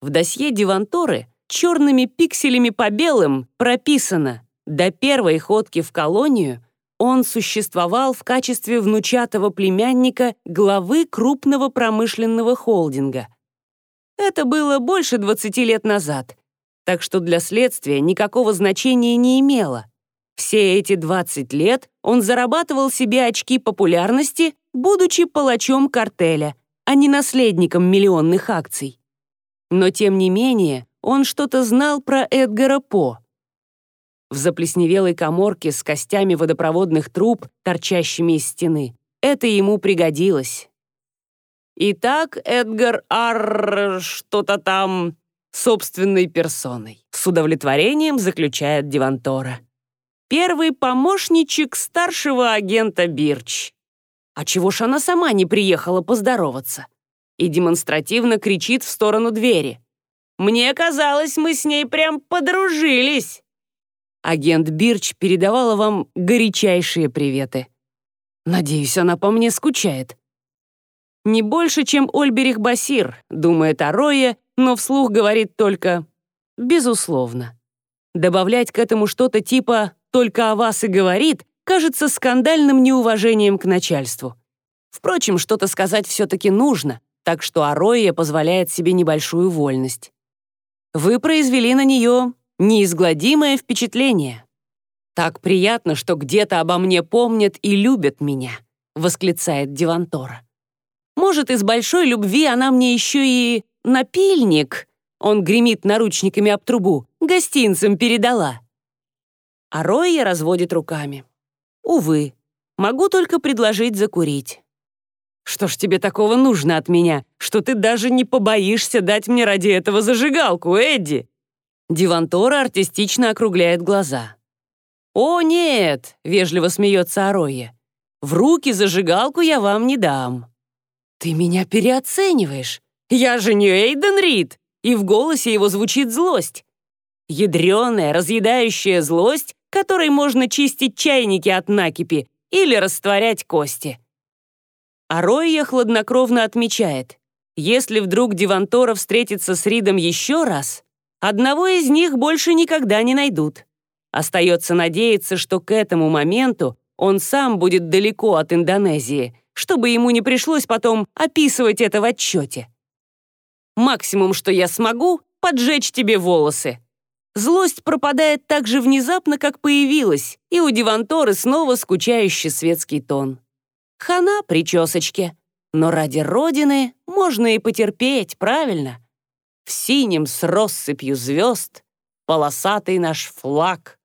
В досье Диванторы черными пикселями по белым прописано «До первой ходки в колонию он существовал в качестве внучатого племянника главы крупного промышленного холдинга. Это было больше 20 лет назад, так что для следствия никакого значения не имело. Все эти 20 лет он зарабатывал себе очки популярности, будучи палачом картеля, а не наследником миллионных акций. Но тем не менее, он что-то знал про Эдгара По, в заплесневелой коморке с костями водопроводных труб, торчащими из стены. Это ему пригодилось. Итак, Эдгар Арр что-то там собственной персоной. С удовлетворением заключает Дивантора. Первый помощничек старшего агента Бирч. А чего ж она сама не приехала поздороваться? И демонстративно кричит в сторону двери. «Мне казалось, мы с ней прям подружились!» Агент Бирч передавала вам горячайшие приветы. Надеюсь, она по мне скучает. Не больше, чем Ольберих Басир, думает о Рое, но вслух говорит только «безусловно». Добавлять к этому что-то типа «только о вас и говорит» кажется скандальным неуважением к начальству. Впрочем, что-то сказать все-таки нужно, так что Ароя позволяет себе небольшую вольность. Вы произвели на нее неизгладимое впечатление. Так приятно, что где-то обо мне помнят и любят меня, восклицает Дивантора. Может, из большой любви она мне еще и напильник, он гремит наручниками об трубу, гостинцам передала. А Ройя разводит руками. Увы, могу только предложить закурить. Что ж тебе такого нужно от меня, что ты даже не побоишься дать мне ради этого зажигалку, Эдди? Дивантора артистично округляет глаза. «О, нет!» — вежливо смеется Ароя. «В руки зажигалку я вам не дам». «Ты меня переоцениваешь. Я же не Эйден Рид!» И в голосе его звучит злость. Ядреная, разъедающая злость, которой можно чистить чайники от накипи или растворять кости. Ароя хладнокровно отмечает, если вдруг Дивантора встретится с Ридом еще раз, одного из них больше никогда не найдут. Остается надеяться, что к этому моменту он сам будет далеко от Индонезии, чтобы ему не пришлось потом описывать это в отчете. Максимум, что я смогу, поджечь тебе волосы. Злость пропадает так же внезапно, как появилась, и у Диванторы снова скучающий светский тон. Хана причесочке. Но ради Родины можно и потерпеть, правильно? В синем с россыпью звезд полосатый наш флаг.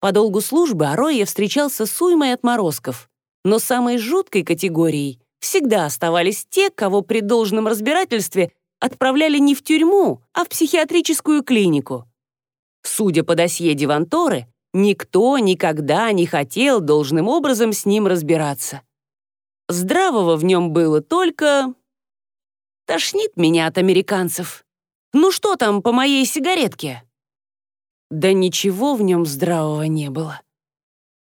По долгу службы Ароя встречался с уймой отморозков, но самой жуткой категорией всегда оставались те, кого при должном разбирательстве отправляли не в тюрьму, а в психиатрическую клинику. Судя по досье Диванторы, никто никогда не хотел должным образом с ним разбираться. Здравого в нем было только... Тошнит меня от американцев. Ну что там по моей сигаретке? Да ничего в нем здравого не было.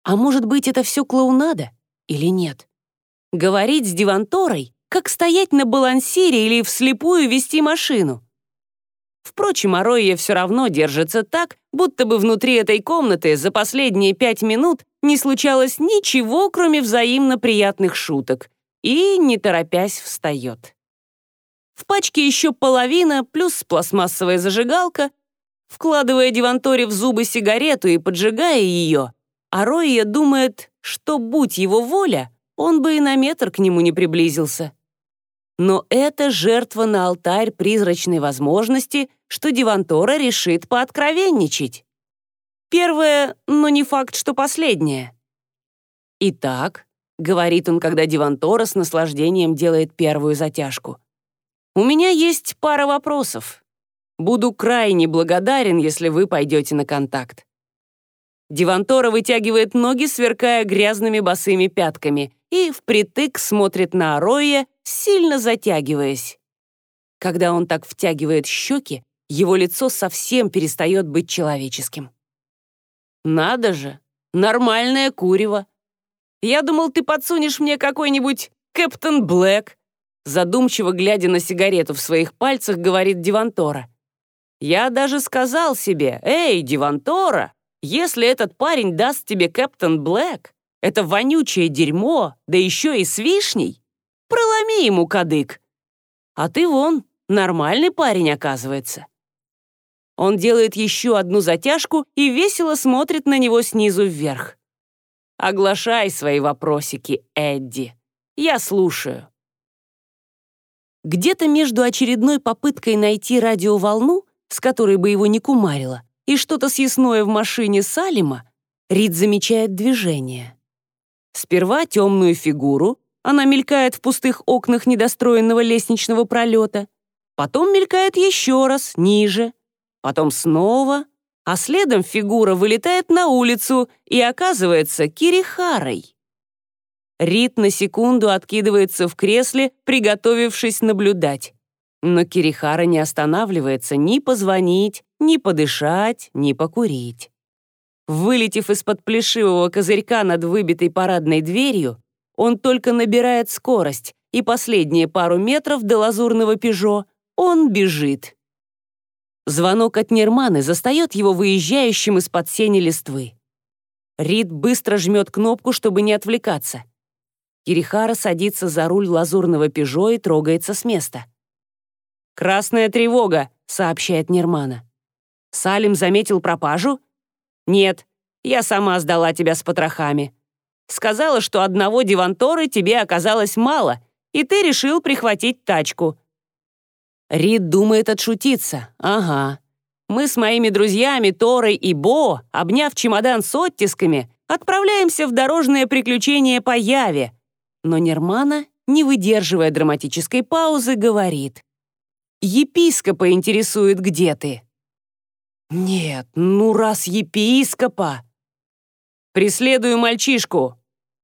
А может быть, это все клоунада или нет? Говорить с Диванторой, как стоять на балансире или вслепую вести машину. Впрочем, Ароя все равно держится так, будто бы внутри этой комнаты за последние пять минут не случалось ничего, кроме взаимно приятных шуток, и, не торопясь, встает. В пачке еще половина, плюс пластмассовая зажигалка. Вкладывая Дивантори в зубы сигарету и поджигая ее, Ароия думает, что, будь его воля, он бы и на метр к нему не приблизился. Но это жертва на алтарь призрачной возможности, что Дивантора решит пооткровенничать. Первое, но не факт, что последнее. Итак, говорит он, когда Дивантора с наслаждением делает первую затяжку. У меня есть пара вопросов. Буду крайне благодарен, если вы пойдете на контакт. Дивантора вытягивает ноги, сверкая грязными босыми пятками, и впритык смотрит на Ароя, сильно затягиваясь. Когда он так втягивает щеки, его лицо совсем перестает быть человеческим. «Надо же! Нормальное курево! Я думал, ты подсунешь мне какой-нибудь Captain Black!» Задумчиво глядя на сигарету в своих пальцах, говорит Дивантора. «Я даже сказал себе, эй, Дивантора, если этот парень даст тебе Captain Black, это вонючее дерьмо, да еще и с вишней, проломи ему кадык. А ты вон, нормальный парень, оказывается». Он делает еще одну затяжку и весело смотрит на него снизу вверх. «Оглашай свои вопросики, Эдди. Я слушаю». Где-то между очередной попыткой найти радиоволну, с которой бы его не кумарило, и что-то съестное в машине Салима, Рид замечает движение. Сперва темную фигуру, она мелькает в пустых окнах недостроенного лестничного пролета, потом мелькает еще раз, ниже, потом снова, а следом фигура вылетает на улицу и оказывается Кирихарой. Рид на секунду откидывается в кресле, приготовившись наблюдать. Но Кирихара не останавливается ни позвонить, ни подышать, ни покурить. Вылетев из-под плешивого козырька над выбитой парадной дверью, он только набирает скорость, и последние пару метров до лазурного «Пежо» он бежит. Звонок от Нерманы застает его выезжающим из-под сени листвы. Рид быстро жмет кнопку, чтобы не отвлекаться. Кирихара садится за руль лазурного «Пежо» и трогается с места. «Красная тревога», — сообщает Нермана. «Салим заметил пропажу?» «Нет, я сама сдала тебя с потрохами. Сказала, что одного диванторы тебе оказалось мало, и ты решил прихватить тачку. Рид думает отшутиться. Ага. Мы с моими друзьями Торой и Бо, обняв чемодан с оттисками, отправляемся в дорожное приключение по Яве. Но Нермана, не выдерживая драматической паузы, говорит. «Епископа интересует, где ты». «Нет, ну раз епископа!» «Преследую мальчишку!»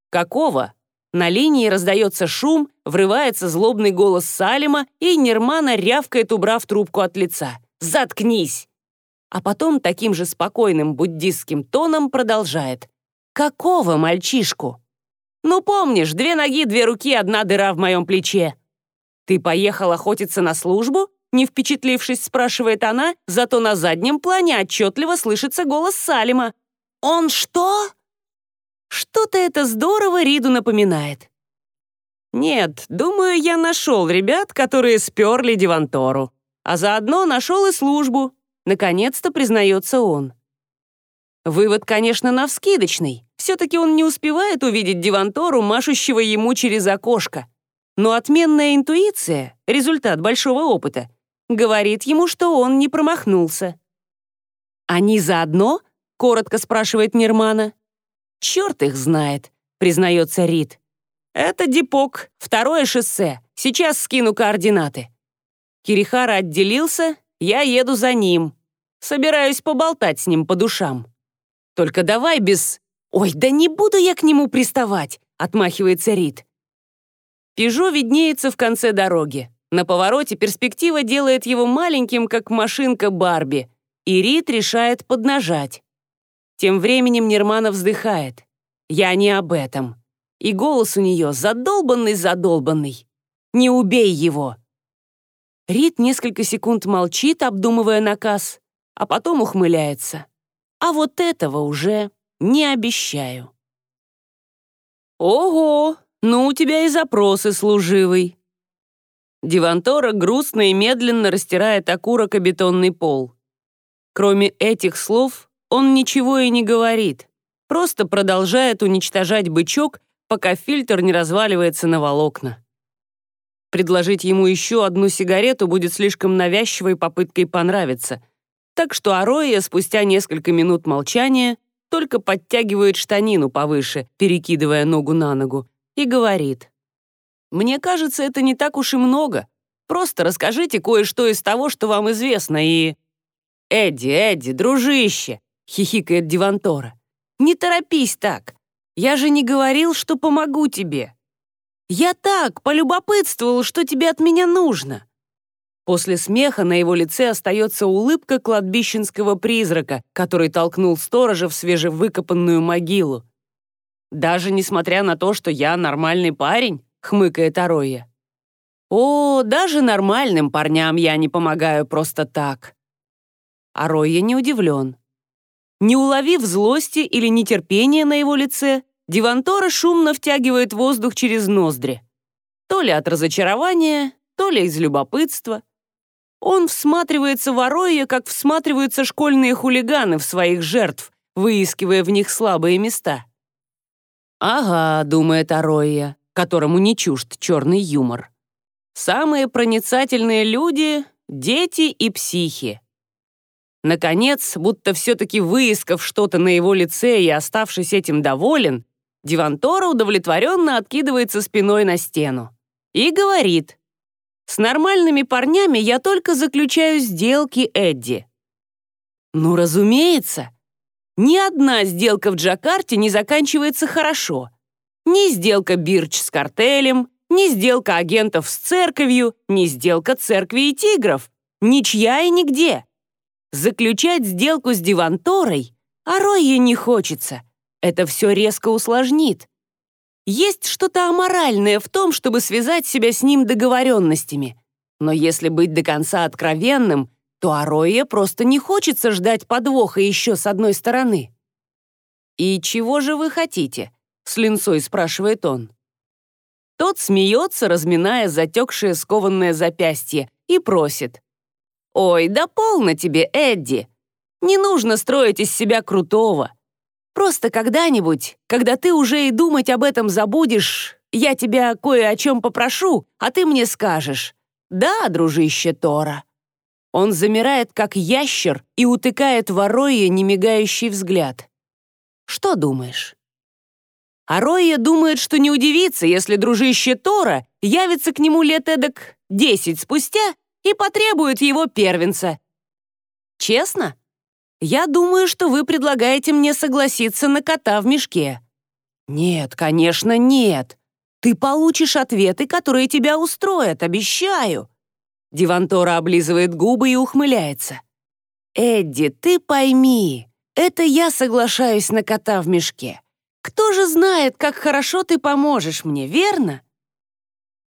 «Какого?» На линии раздается шум, врывается злобный голос Салима, и Нермана рявкает, убрав трубку от лица. «Заткнись!» А потом таким же спокойным буддистским тоном продолжает. «Какого мальчишку?» «Ну, помнишь, две ноги, две руки, одна дыра в моем плече». «Ты поехал охотиться на службу?» Не впечатлившись, спрашивает она, зато на заднем плане отчетливо слышится голос Салима. «Он что?» Что-то это здорово Риду напоминает. Нет, думаю, я нашел ребят, которые сперли Дивантору. А заодно нашел и службу. Наконец-то признается он. Вывод, конечно, навскидочный. Все-таки он не успевает увидеть Дивантору, машущего ему через окошко. Но отменная интуиция, результат большого опыта, говорит ему, что он не промахнулся. «Они заодно?» — коротко спрашивает Нирмана. «Черт их знает», — признается Рид. «Это Дипок, второе шоссе. Сейчас скину координаты». Кирихара отделился, я еду за ним. Собираюсь поболтать с ним по душам. Только давай без... «Ой, да не буду я к нему приставать», — отмахивается Рид. Пежо виднеется в конце дороги. На повороте перспектива делает его маленьким, как машинка Барби, и Рид решает поднажать. Тем временем Нерманов вздыхает. «Я не об этом». И голос у нее задолбанный-задолбанный. «Не убей его!» Рид несколько секунд молчит, обдумывая наказ, а потом ухмыляется. А вот этого уже не обещаю. «Ого! Ну, у тебя и запросы, служивый!» Дивантора грустно и медленно растирает окурок о бетонный пол. Кроме этих слов, он ничего и не говорит, просто продолжает уничтожать бычок, пока фильтр не разваливается на волокна. Предложить ему еще одну сигарету будет слишком навязчивой попыткой понравиться, так что Ароя спустя несколько минут молчания только подтягивает штанину повыше, перекидывая ногу на ногу, и говорит. Мне кажется, это не так уж и много. Просто расскажите кое-что из того, что вам известно, и...» «Эдди, Эдди, дружище!» — хихикает Дивантора. «Не торопись так. Я же не говорил, что помогу тебе. Я так, полюбопытствовал, что тебе от меня нужно». После смеха на его лице остается улыбка кладбищенского призрака, который толкнул сторожа в свежевыкопанную могилу. Даже несмотря на то, что я нормальный парень, — хмыкает Ароя. «О, даже нормальным парням я не помогаю просто так». Ароя не удивлен. Не уловив злости или нетерпения на его лице, Дивантора шумно втягивает воздух через ноздри. То ли от разочарования, то ли из любопытства. Он всматривается в Ароя, как всматриваются школьные хулиганы в своих жертв, выискивая в них слабые места. «Ага», — думает Ароя, которому не чужд черный юмор. Самые проницательные люди — дети и психи. Наконец, будто все-таки выискав что-то на его лице и оставшись этим доволен, Дивантора удовлетворенно откидывается спиной на стену и говорит, «С нормальными парнями я только заключаю сделки, Эдди». Ну, разумеется, ни одна сделка в Джакарте не заканчивается хорошо — ни сделка Бирч с картелем, ни сделка агентов с церковью, ни сделка церкви и тигров. Ничья и нигде. Заключать сделку с Диванторой Аройе не хочется. Это все резко усложнит. Есть что-то аморальное в том, чтобы связать себя с ним договоренностями. Но если быть до конца откровенным, то Аройе просто не хочется ждать подвоха еще с одной стороны. «И чего же вы хотите?» с линцой спрашивает он. Тот смеется, разминая затекшее скованное запястье, и просит. «Ой, да полно тебе, Эдди! Не нужно строить из себя крутого. Просто когда-нибудь, когда ты уже и думать об этом забудешь, я тебя кое о чем попрошу, а ты мне скажешь. Да, дружище Тора». Он замирает, как ящер, и утыкает ворое немигающий взгляд. «Что думаешь?» А Ройя думает, что не удивится, если дружище Тора явится к нему лет эдак десять спустя и потребует его первенца. Честно? Я думаю, что вы предлагаете мне согласиться на кота в мешке». «Нет, конечно, нет. Ты получишь ответы, которые тебя устроят, обещаю». Дивантора облизывает губы и ухмыляется. «Эдди, ты пойми, это я соглашаюсь на кота в мешке. Кто же знает, как хорошо ты поможешь мне, верно?»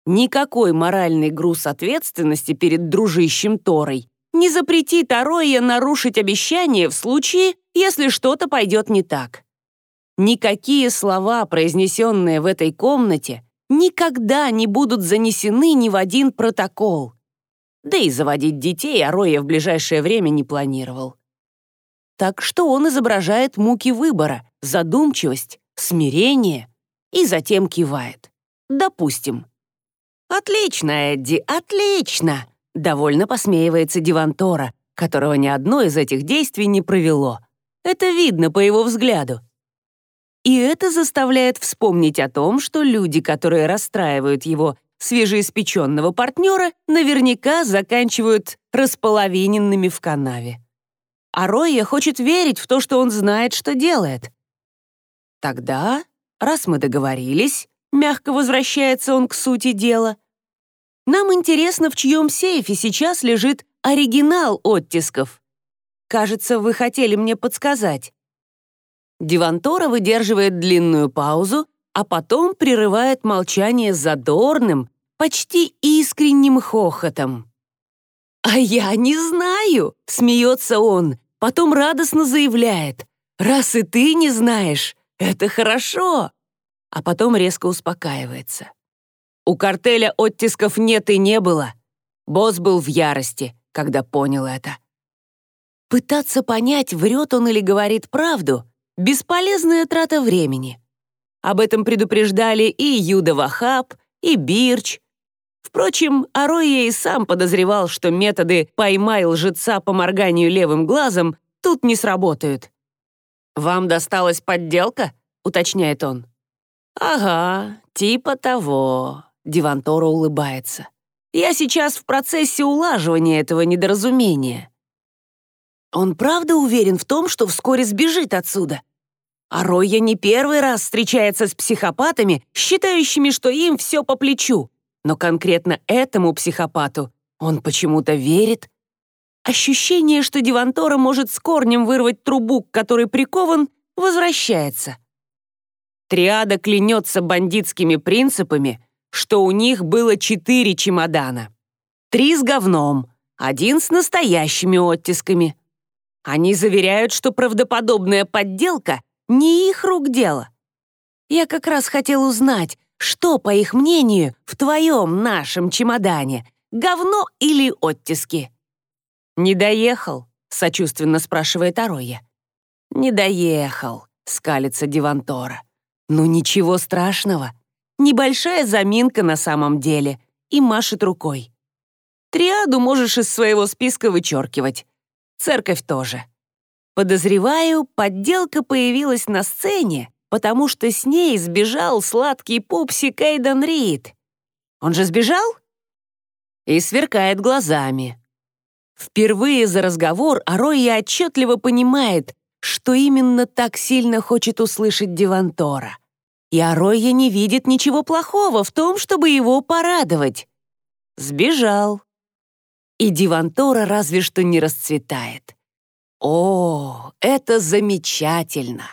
Никакой моральный груз ответственности перед дружищем Торой не запретит Ароя нарушить обещание в случае, если что-то пойдет не так. Никакие слова, произнесенные в этой комнате, никогда не будут занесены ни в один протокол. Да и заводить детей Ароя в ближайшее время не планировал. Так что он изображает муки выбора, задумчивость, смирение и затем кивает. Допустим. «Отлично, Эдди, отлично!» Довольно посмеивается Дивантора, которого ни одно из этих действий не провело. Это видно по его взгляду. И это заставляет вспомнить о том, что люди, которые расстраивают его свежеиспеченного партнера, наверняка заканчивают располовиненными в канаве. А Ройя хочет верить в то, что он знает, что делает. Тогда, раз мы договорились, мягко возвращается он к сути дела, нам интересно, в чьем сейфе сейчас лежит оригинал оттисков. Кажется, вы хотели мне подсказать. Дивантора выдерживает длинную паузу, а потом прерывает молчание задорным, почти искренним хохотом. «А я не знаю!» — смеется он, потом радостно заявляет. «Раз и ты не знаешь, это хорошо!» А потом резко успокаивается. У картеля оттисков нет и не было. Босс был в ярости, когда понял это. Пытаться понять, врет он или говорит правду — бесполезная трата времени. Об этом предупреждали и Юда Вахаб, и Бирч. Впрочем, Ароя сам подозревал, что методы «поймай лжеца по морганию левым глазом» тут не сработают. «Вам досталась подделка?» — уточняет он. «Ага, типа того», Дивантора улыбается. «Я сейчас в процессе улаживания этого недоразумения». Он правда уверен в том, что вскоре сбежит отсюда? А Ройя не первый раз встречается с психопатами, считающими, что им все по плечу. Но конкретно этому психопату он почему-то верит. Ощущение, что Дивантора может с корнем вырвать трубу, к которой прикован, возвращается. Триада клянется бандитскими принципами, что у них было четыре чемодана. Три с говном, один с настоящими оттисками. Они заверяют, что правдоподобная подделка не их рук дело. Я как раз хотел узнать, что, по их мнению, в твоем нашем чемодане, говно или оттиски? «Не доехал?» — сочувственно спрашивает Ароя. «Не доехал», — скалится Дивантора. «Ну ничего страшного. Небольшая заминка на самом деле. И машет рукой. Триаду можешь из своего списка вычеркивать. Церковь тоже. Подозреваю, подделка появилась на сцене, потому что с ней сбежал сладкий пупси Кейден Рид. Он же сбежал? И сверкает глазами. Впервые за разговор Ароя отчетливо понимает, что именно так сильно хочет услышать Дивантора и не видит ничего плохого в том, чтобы его порадовать. Сбежал. И Дивантора разве что не расцветает. О, это замечательно.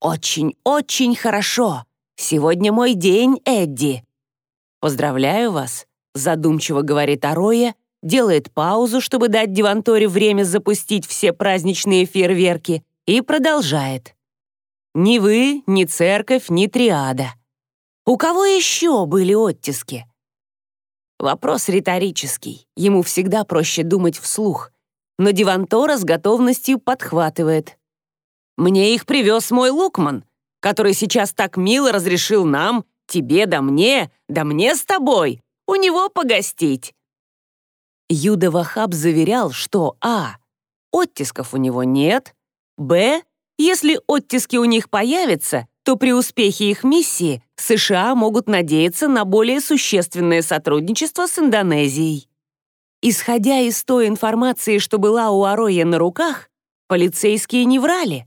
Очень-очень хорошо. Сегодня мой день, Эдди. Поздравляю вас, задумчиво говорит Ароя, делает паузу, чтобы дать Диванторе время запустить все праздничные фейерверки, и продолжает. Ни вы, ни церковь, ни триада. У кого еще были оттиски? Вопрос риторический. Ему всегда проще думать вслух. Но Дивантора с готовностью подхватывает. «Мне их привез мой Лукман, который сейчас так мило разрешил нам, тебе да мне, да мне с тобой, у него погостить». Юда Вахаб заверял, что а. Оттисков у него нет, б. Если оттиски у них появятся, то при успехе их миссии США могут надеяться на более существенное сотрудничество с Индонезией. Исходя из той информации, что была у Ароя на руках, полицейские не врали.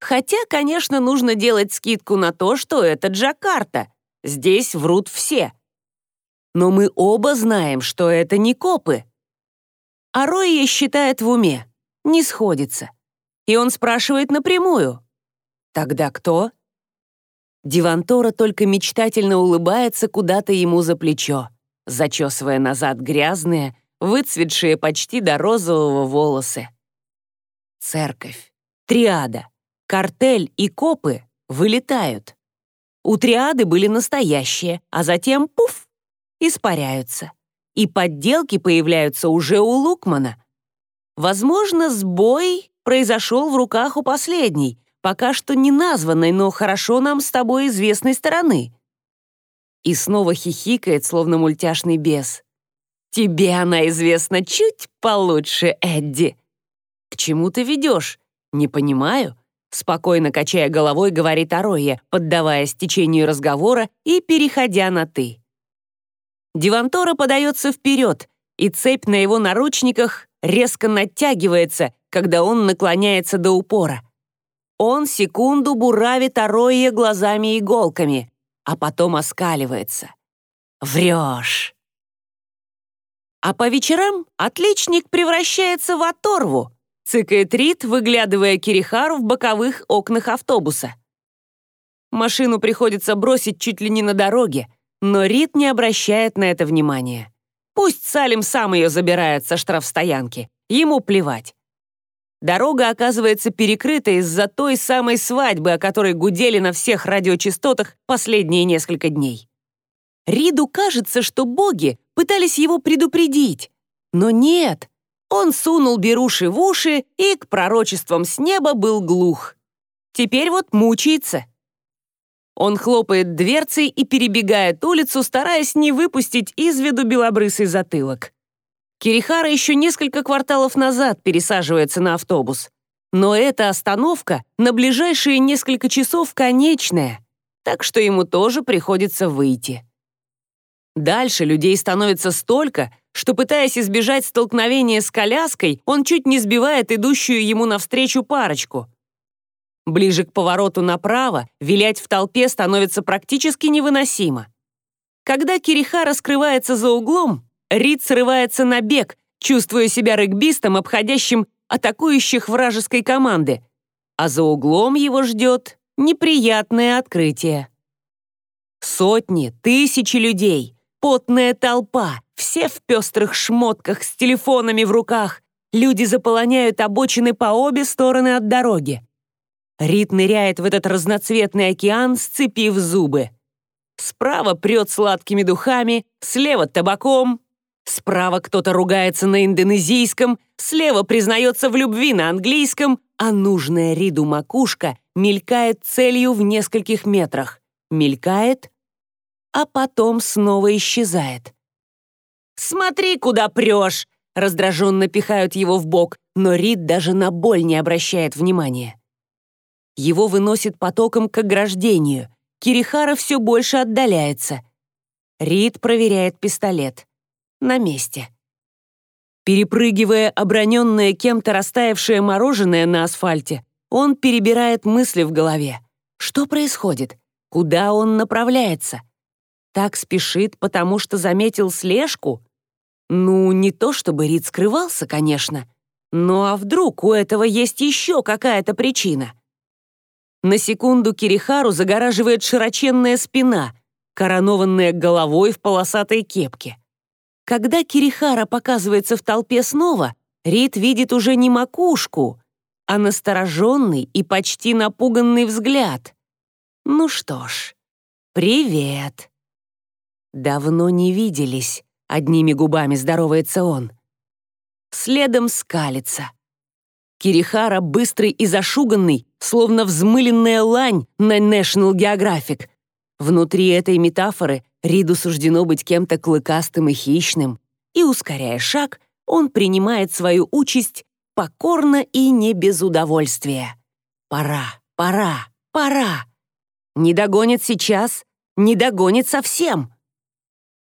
Хотя, конечно, нужно делать скидку на то, что это Джакарта. Здесь врут все. Но мы оба знаем, что это не копы. А Ройя считает в уме. Не сходится. И он спрашивает напрямую. Тогда кто? Дивантора только мечтательно улыбается куда-то ему за плечо, зачесывая назад грязные, выцветшие почти до розового волосы. Церковь, триада, картель и копы вылетают. У триады были настоящие, а затем, пуф, испаряются. И подделки появляются уже у Лукмана. Возможно, сбой произошел в руках у последней, пока что не названной, но хорошо нам с тобой известной стороны. И снова хихикает, словно мультяшный бес. Тебе она известна чуть получше, Эдди. К чему ты ведешь? Не понимаю. Спокойно качая головой, говорит Ароя, поддаваясь течению разговора и переходя на «ты». Дивантора подается вперед, и цепь на его наручниках резко натягивается, когда он наклоняется до упора. Он секунду буравит Ароя глазами-иголками, а потом оскаливается. «Врешь!» А по вечерам отличник превращается в оторву, цыкает Рит, выглядывая Кирихару в боковых окнах автобуса. Машину приходится бросить чуть ли не на дороге, но Рит не обращает на это внимания. Пусть Салим сам ее забирает со штрафстоянки, ему плевать. Дорога оказывается перекрыта из-за той самой свадьбы, о которой гудели на всех радиочастотах последние несколько дней. Риду кажется, что боги пытались его предупредить. Но нет, он сунул беруши в уши и к пророчествам с неба был глух. Теперь вот мучается. Он хлопает дверцей и перебегает улицу, стараясь не выпустить из виду белобрысый затылок. Кирихара еще несколько кварталов назад пересаживается на автобус. Но эта остановка на ближайшие несколько часов конечная, так что ему тоже приходится выйти. Дальше людей становится столько, что, пытаясь избежать столкновения с коляской, он чуть не сбивает идущую ему навстречу парочку. Ближе к повороту направо вилять в толпе становится практически невыносимо. Когда Кирихара скрывается за углом, Рид срывается на бег, чувствуя себя регбистом, обходящим атакующих вражеской команды, а за углом его ждет неприятное открытие. Сотни, тысячи людей, Потная толпа, все в пестрых шмотках с телефонами в руках. Люди заполоняют обочины по обе стороны от дороги. Рит ныряет в этот разноцветный океан, сцепив зубы. Справа прет сладкими духами, слева табаком. Справа кто-то ругается на индонезийском, слева признается в любви на английском, а нужная Риду макушка мелькает целью в нескольких метрах. Мелькает, а потом снова исчезает. «Смотри, куда прешь!» Раздраженно пихают его в бок, но Рид даже на боль не обращает внимания. Его выносит потоком к ограждению. Кирихара все больше отдаляется. Рид проверяет пистолет. На месте. Перепрыгивая оброненное кем-то растаявшее мороженое на асфальте, он перебирает мысли в голове. Что происходит? Куда он направляется? Так спешит, потому что заметил слежку? Ну, не то чтобы Рид скрывался, конечно. Ну а вдруг у этого есть еще какая-то причина? На секунду Кирихару загораживает широченная спина, коронованная головой в полосатой кепке. Когда Кирихара показывается в толпе снова, Рид видит уже не макушку, а настороженный и почти напуганный взгляд. Ну что ж, привет. «Давно не виделись», — одними губами здоровается он. Следом скалится. Кирихара быстрый и зашуганный, словно взмыленная лань на National Geographic. Внутри этой метафоры Риду суждено быть кем-то клыкастым и хищным, и, ускоряя шаг, он принимает свою участь покорно и не без удовольствия. Пора, пора, пора. Не догонит сейчас, не догонит совсем.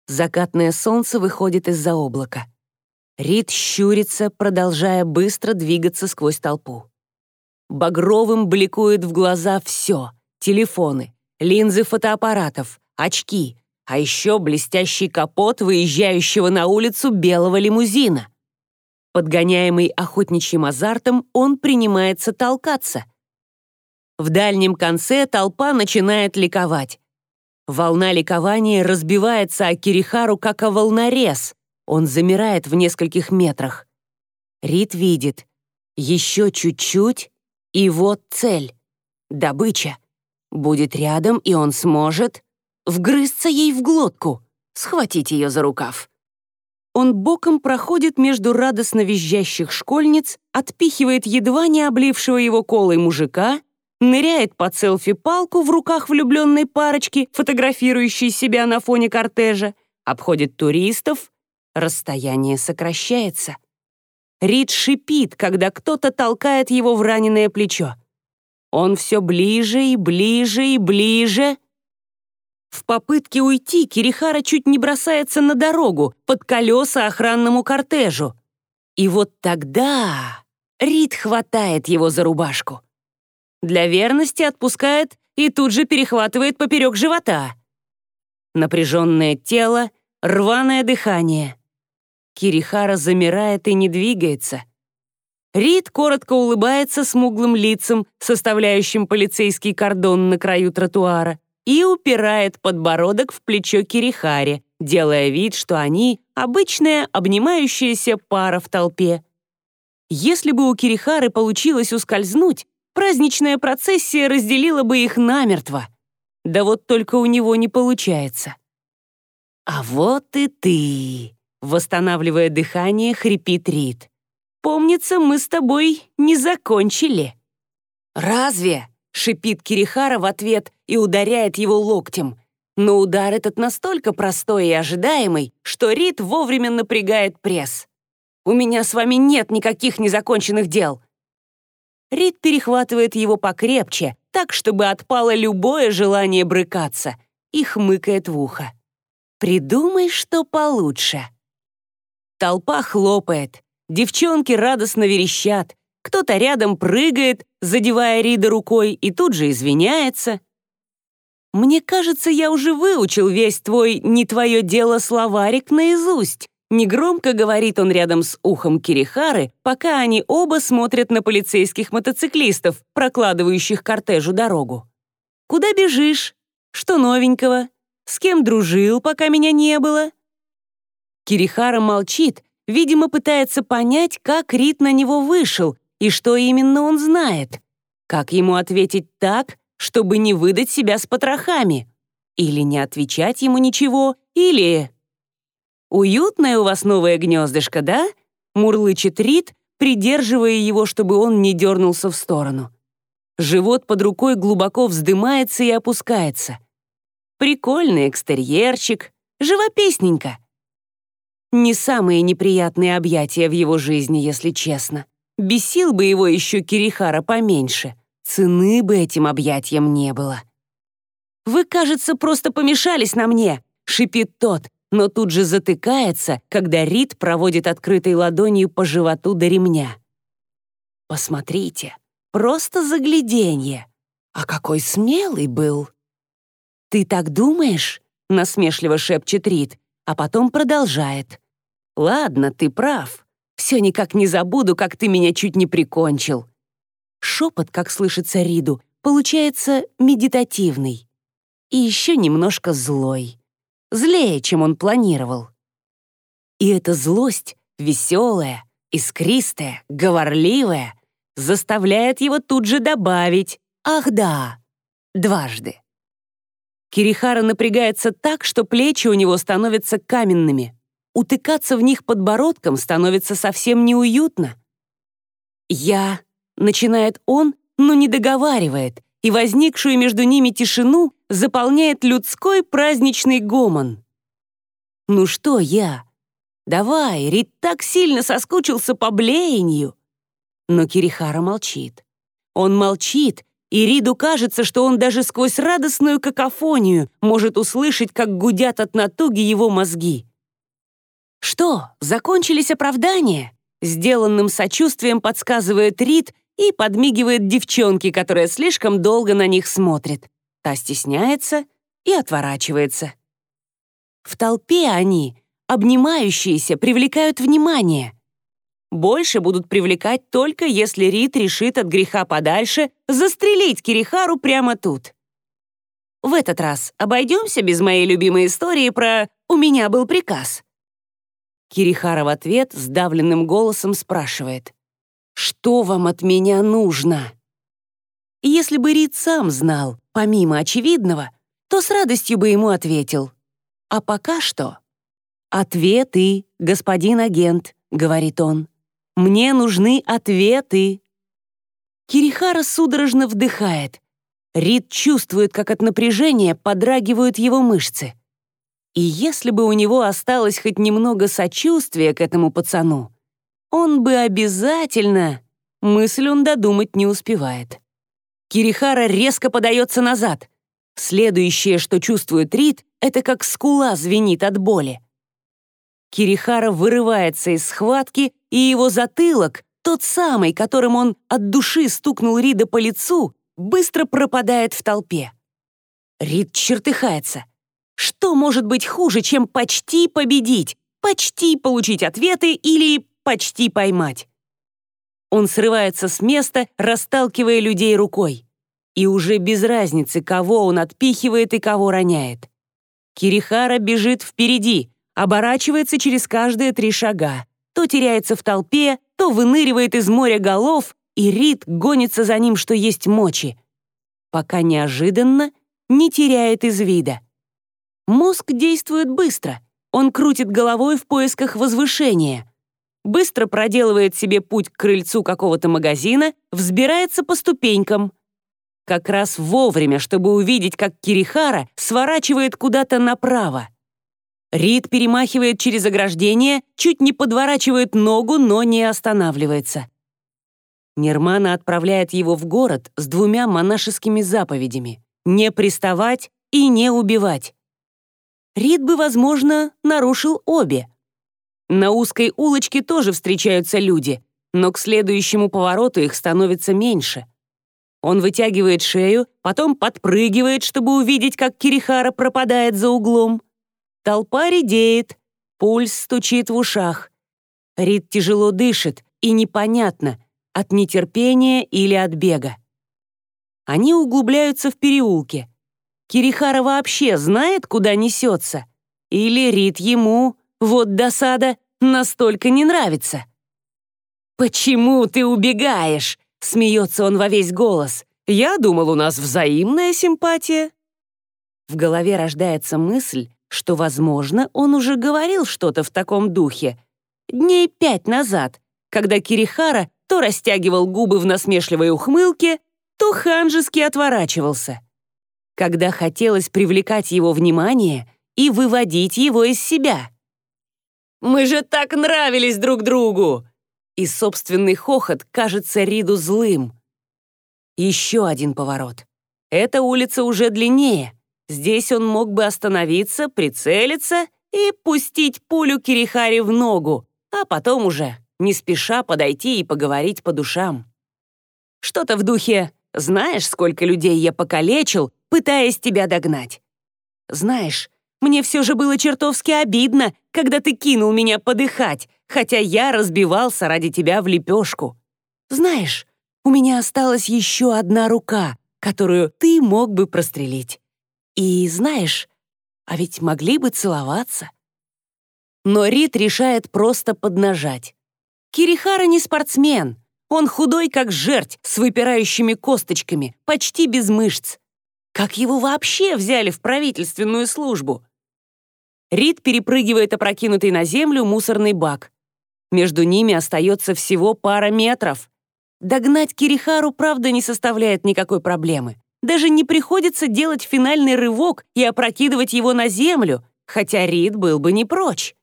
Закатное солнце выходит из-за облака. Рид щурится, продолжая быстро двигаться сквозь толпу. Багровым бликует в глаза все — телефоны, линзы фотоаппаратов, очки, а еще блестящий капот выезжающего на улицу белого лимузина. Подгоняемый охотничьим азартом, он принимается толкаться. В дальнем конце толпа начинает ликовать. Волна ликования разбивается о Кирихару, как о волнорез. Он замирает в нескольких метрах. Рид видит. Еще чуть-чуть, и вот цель. Добыча. Будет рядом, и он сможет вгрызться ей в глотку, схватить ее за рукав. Он боком проходит между радостно визжащих школьниц, отпихивает едва не облившего его колой мужика ныряет под селфи-палку в руках влюбленной парочки, фотографирующей себя на фоне кортежа, обходит туристов, расстояние сокращается. Рид шипит, когда кто-то толкает его в раненое плечо. Он все ближе и ближе и ближе. В попытке уйти Кирихара чуть не бросается на дорогу, под колеса охранному кортежу. И вот тогда Рид хватает его за рубашку. Для верности отпускает и тут же перехватывает поперек живота. Напряженное тело, рваное дыхание. Кирихара замирает и не двигается. Рид коротко улыбается смуглым лицом, составляющим полицейский кордон на краю тротуара, и упирает подбородок в плечо Кирихаре, делая вид, что они — обычная обнимающаяся пара в толпе. Если бы у Кирихары получилось ускользнуть, праздничная процессия разделила бы их намертво. Да вот только у него не получается. «А вот и ты!» — восстанавливая дыхание, хрипит Рид. «Помнится, мы с тобой не закончили». «Разве?» — шипит Кирихара в ответ и ударяет его локтем. Но удар этот настолько простой и ожидаемый, что Рид вовремя напрягает пресс. «У меня с вами нет никаких незаконченных дел. Рид перехватывает его покрепче, так, чтобы отпало любое желание брыкаться, и хмыкает в ухо. «Придумай, что получше». Толпа хлопает, девчонки радостно верещат, кто-то рядом прыгает, задевая Рида рукой, и тут же извиняется. «Мне кажется, я уже выучил весь твой «не твое дело» словарик наизусть», Негромко говорит он рядом с ухом Кирихары, пока они оба смотрят на полицейских мотоциклистов, прокладывающих кортежу дорогу. «Куда бежишь? Что новенького? С кем дружил, пока меня не было?» Кирихара молчит, видимо, пытается понять, как Рит на него вышел и что именно он знает. Как ему ответить так, чтобы не выдать себя с потрохами? Или не отвечать ему ничего, или «Уютное у вас новое гнездышко, да?» — мурлычет Рит, придерживая его, чтобы он не дернулся в сторону. Живот под рукой глубоко вздымается и опускается. Прикольный экстерьерчик, живописненько. Не самые неприятные объятия в его жизни, если честно. Бесил бы его еще Кирихара поменьше. Цены бы этим объятиям не было. «Вы, кажется, просто помешались на мне», — шипит тот, но тут же затыкается, когда Рид проводит открытой ладонью по животу до ремня. «Посмотрите, просто загляденье! А какой смелый был!» «Ты так думаешь?» — насмешливо шепчет Рид, а потом продолжает. «Ладно, ты прав. Все никак не забуду, как ты меня чуть не прикончил». Шепот, как слышится Риду, получается медитативный. И еще немножко злой злее, чем он планировал. И эта злость, веселая, искристая, говорливая, заставляет его тут же добавить «Ах да!» дважды. Кирихара напрягается так, что плечи у него становятся каменными. Утыкаться в них подбородком становится совсем неуютно. «Я...» — начинает он, но не договаривает, и возникшую между ними тишину заполняет людской праздничный гомон. «Ну что я? Давай, Рид так сильно соскучился по блеянию!» Но Кирихара молчит. Он молчит, и Риду кажется, что он даже сквозь радостную какофонию может услышать, как гудят от натуги его мозги. «Что, закончились оправдания?» Сделанным сочувствием подсказывает Рид и подмигивает девчонке, которая слишком долго на них смотрит. Та стесняется и отворачивается. В толпе они, обнимающиеся, привлекают внимание. Больше будут привлекать только если Рид решит от греха подальше застрелить Кирихару прямо тут. В этот раз обойдемся без моей любимой истории про «У меня был приказ». Кирихара в ответ сдавленным голосом спрашивает «Что вам от меня нужно?» Если бы Рид сам знал, помимо очевидного, то с радостью бы ему ответил. А пока что... «Ответы, господин агент», — говорит он. «Мне нужны ответы». Кирихара судорожно вдыхает. Рид чувствует, как от напряжения подрагивают его мышцы. И если бы у него осталось хоть немного сочувствия к этому пацану, он бы обязательно... Мысль он додумать не успевает. Кирихара резко подается назад. Следующее, что чувствует Рид, это как скула звенит от боли. Кирихара вырывается из схватки, и его затылок, тот самый, которым он от души стукнул Рида по лицу, быстро пропадает в толпе. Рид чертыхается. Что может быть хуже, чем почти победить, почти получить ответы или почти поймать? Он срывается с места, расталкивая людей рукой. И уже без разницы, кого он отпихивает и кого роняет. Кирихара бежит впереди, оборачивается через каждые три шага, то теряется в толпе, то выныривает из моря голов, и Рид гонится за ним, что есть мочи, пока неожиданно не теряет из вида. Мозг действует быстро. Он крутит головой в поисках возвышения. Быстро проделывает себе путь к крыльцу какого-то магазина, взбирается по ступенькам. Как раз вовремя, чтобы увидеть, как Кирихара сворачивает куда-то направо. Рид перемахивает через ограждение, чуть не подворачивает ногу, но не останавливается. Нирмана отправляет его в город с двумя монашескими заповедями — не приставать и не убивать. Рид бы, возможно, нарушил обе. На узкой улочке тоже встречаются люди, но к следующему повороту их становится меньше. Он вытягивает шею, потом подпрыгивает, чтобы увидеть, как Кирихара пропадает за углом. Толпа редеет, пульс стучит в ушах. Рид тяжело дышит, и непонятно, от нетерпения или от бега. Они углубляются в переулке — Кирихара вообще знает, куда несется? Или Рит ему, вот досада, настолько не нравится? «Почему ты убегаешь?» — смеется он во весь голос. «Я думал, у нас взаимная симпатия». В голове рождается мысль, что, возможно, он уже говорил что-то в таком духе. Дней пять назад, когда Кирихара то растягивал губы в насмешливой ухмылке, то ханжески отворачивался когда хотелось привлекать его внимание и выводить его из себя. «Мы же так нравились друг другу!» И собственный хохот кажется Риду злым. Еще один поворот. Эта улица уже длиннее. Здесь он мог бы остановиться, прицелиться и пустить пулю Кирихари в ногу, а потом уже не спеша подойти и поговорить по душам. Что-то в духе «Знаешь, сколько людей я покалечил, пытаясь тебя догнать. Знаешь, мне все же было чертовски обидно, когда ты кинул меня подыхать, хотя я разбивался ради тебя в лепешку. Знаешь, у меня осталась еще одна рука, которую ты мог бы прострелить. И знаешь, а ведь могли бы целоваться. Но Рит решает просто поднажать. Кирихара не спортсмен. Он худой, как жерть, с выпирающими косточками, почти без мышц. Как его вообще взяли в правительственную службу? Рид перепрыгивает опрокинутый на землю мусорный бак. Между ними остается всего пара метров. Догнать Кирихару, правда, не составляет никакой проблемы. Даже не приходится делать финальный рывок и опрокидывать его на землю, хотя Рид был бы не прочь.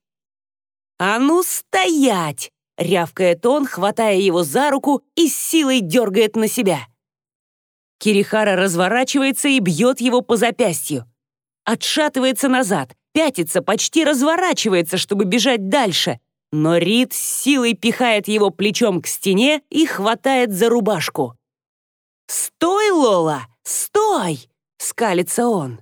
«А ну, стоять!» — рявкает он, хватая его за руку и с силой дергает на себя. Кирихара разворачивается и бьет его по запястью. Отшатывается назад, пятится, почти разворачивается, чтобы бежать дальше. Но Рид с силой пихает его плечом к стене и хватает за рубашку. «Стой, Лола! Стой!» — скалится он.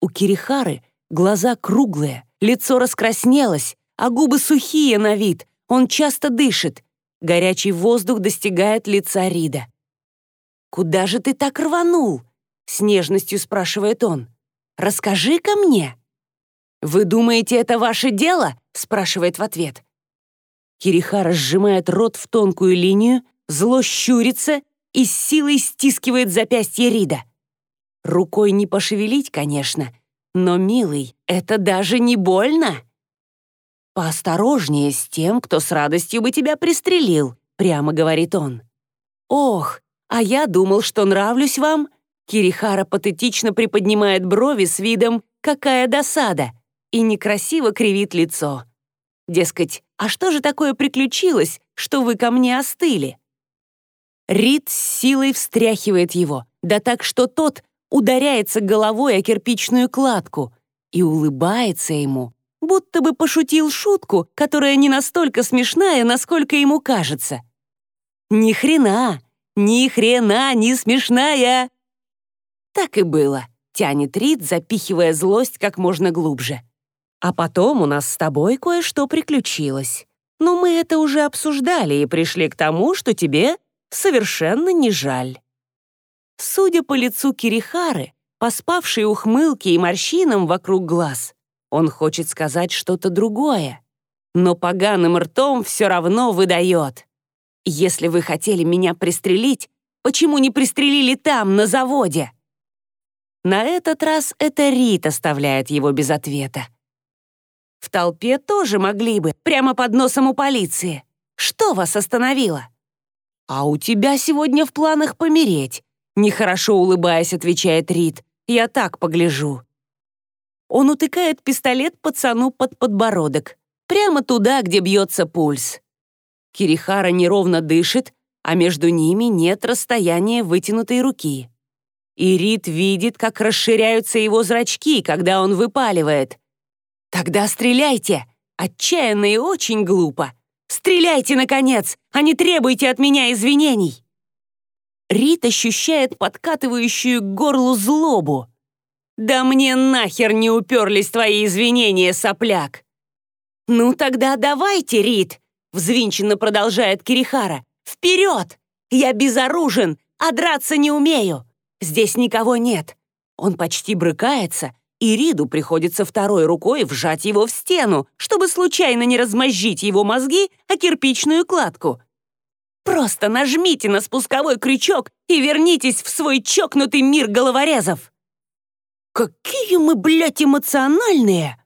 У Кирихары глаза круглые, лицо раскраснелось, а губы сухие на вид. Он часто дышит. Горячий воздух достигает лица Рида. «Куда же ты так рванул?» — с нежностью спрашивает он. «Расскажи-ка мне». «Вы думаете, это ваше дело?» — спрашивает в ответ. Кирихара сжимает рот в тонкую линию, зло щурится и с силой стискивает запястье Рида. Рукой не пошевелить, конечно, но, милый, это даже не больно. «Поосторожнее с тем, кто с радостью бы тебя пристрелил», — прямо говорит он. «Ох, а я думал, что нравлюсь вам», Кирихара патетично приподнимает брови с видом «какая досада» и некрасиво кривит лицо. Дескать, а что же такое приключилось, что вы ко мне остыли? Рид с силой встряхивает его, да так, что тот ударяется головой о кирпичную кладку и улыбается ему, будто бы пошутил шутку, которая не настолько смешная, насколько ему кажется. Ни хрена, ни хрена не смешная. Так и было, тянет Рид, запихивая злость как можно глубже. А потом у нас с тобой кое-что приключилось. Но мы это уже обсуждали и пришли к тому, что тебе совершенно не жаль. Судя по лицу Кирихары, поспавшей ухмылке и морщинам вокруг глаз, он хочет сказать что-то другое. Но поганым ртом все равно выдает. Если вы хотели меня пристрелить, почему не пристрелили там, на заводе? На этот раз это Рит оставляет его без ответа. В толпе тоже могли бы, прямо под носом у полиции. Что вас остановило? А у тебя сегодня в планах помереть. Нехорошо улыбаясь, отвечает Рит. Я так погляжу. Он утыкает пистолет пацану под подбородок. Прямо туда, где бьется пульс. Кирихара неровно дышит, а между ними нет расстояния вытянутой руки. И Рит видит, как расширяются его зрачки, когда он выпаливает. «Тогда стреляйте!» Отчаянно и очень глупо. «Стреляйте, наконец, а не требуйте от меня извинений!» Рит ощущает подкатывающую к горлу злобу. «Да мне нахер не уперлись твои извинения, сопляк!» «Ну тогда давайте, Рит!» Взвинченно продолжает Кирихара. «Вперед! Я безоружен, а драться не умею! Здесь никого нет!» Он почти брыкается, и Риду приходится второй рукой вжать его в стену, чтобы случайно не размозжить его мозги о кирпичную кладку. Просто нажмите на спусковой крючок и вернитесь в свой чокнутый мир головорезов. Какие мы, блядь, эмоциональные!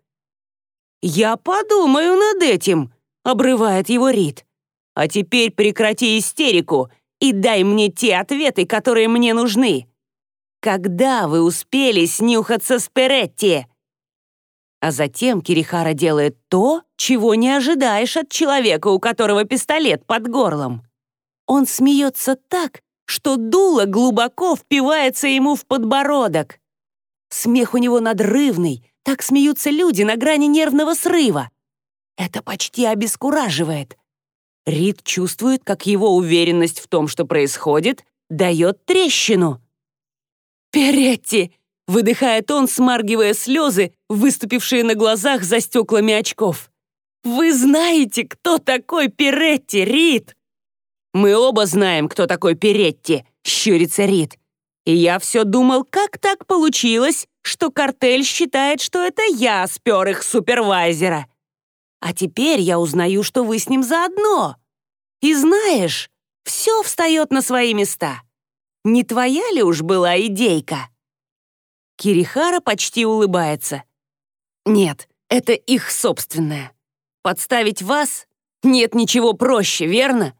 Я подумаю над этим, обрывает его Рид. А теперь прекрати истерику и дай мне те ответы, которые мне нужны. Когда вы успели снюхаться с Перетти?» А затем Кирихара делает то, чего не ожидаешь от человека, у которого пистолет под горлом. Он смеется так, что дуло глубоко впивается ему в подбородок. Смех у него надрывный, так смеются люди на грани нервного срыва. Это почти обескураживает. Рид чувствует, как его уверенность в том, что происходит, дает трещину. «Перетти!» — выдыхает он, смаргивая слезы, выступившие на глазах за стеклами очков. «Вы знаете, кто такой Перетти, Рид?» «Мы оба знаем, кто такой Перетти», — щурится Рид. «И я все думал, как так получилось, что картель считает, что это я спер их супервайзера. А теперь я узнаю, что вы с ним заодно. И знаешь, все встает на свои места. Не твоя ли уж была идейка?» Кирихара почти улыбается. «Нет, это их собственная. Подставить вас? Нет ничего проще, верно?»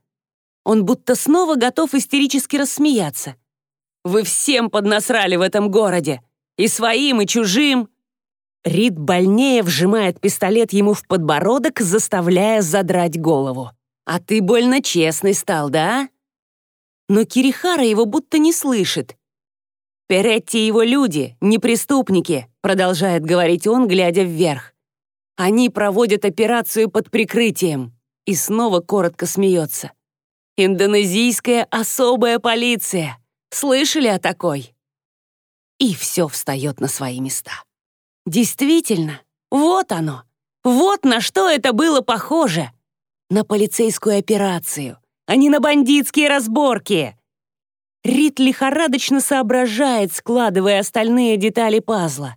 Он будто снова готов истерически рассмеяться. «Вы всем поднасрали в этом городе. И своим, и чужим». Рид больнее вжимает пистолет ему в подбородок, заставляя задрать голову. «А ты больно честный стал, да?» но Кирихара его будто не слышит. Перетти его люди, не преступники, продолжает говорить он, глядя вверх. Они проводят операцию под прикрытием. И снова коротко смеется. Индонезийская особая полиция. Слышали о такой? И все встает на свои места. Действительно, вот оно. Вот на что это было похоже. На полицейскую операцию, а не на бандитские разборки. Рит лихорадочно соображает, складывая остальные детали пазла.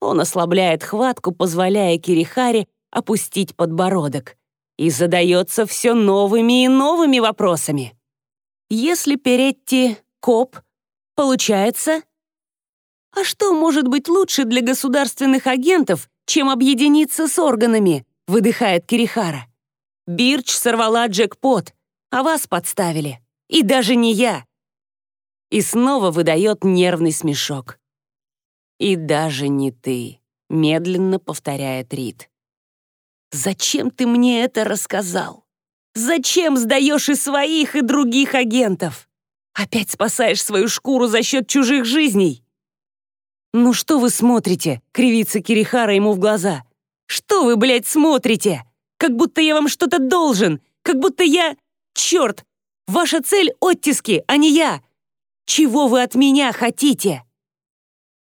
Он ослабляет хватку, позволяя Кирихаре опустить подбородок, и задается все новыми и новыми вопросами. Если Перетти — коп, получается... А что может быть лучше для государственных агентов, чем объединиться с органами, выдыхает Кирихара. Бирч сорвала джекпот, а вас подставили. И даже не я. И снова выдает нервный смешок. И даже не ты, медленно повторяет Рид. Зачем ты мне это рассказал? Зачем сдаешь и своих, и других агентов? Опять спасаешь свою шкуру за счет чужих жизней? «Ну что вы смотрите?» — кривится Кирихара ему в глаза. «Что вы, блядь, смотрите? Как будто я вам что-то должен, как будто я... Черт! Ваша цель — оттиски, а не я! Чего вы от меня хотите?»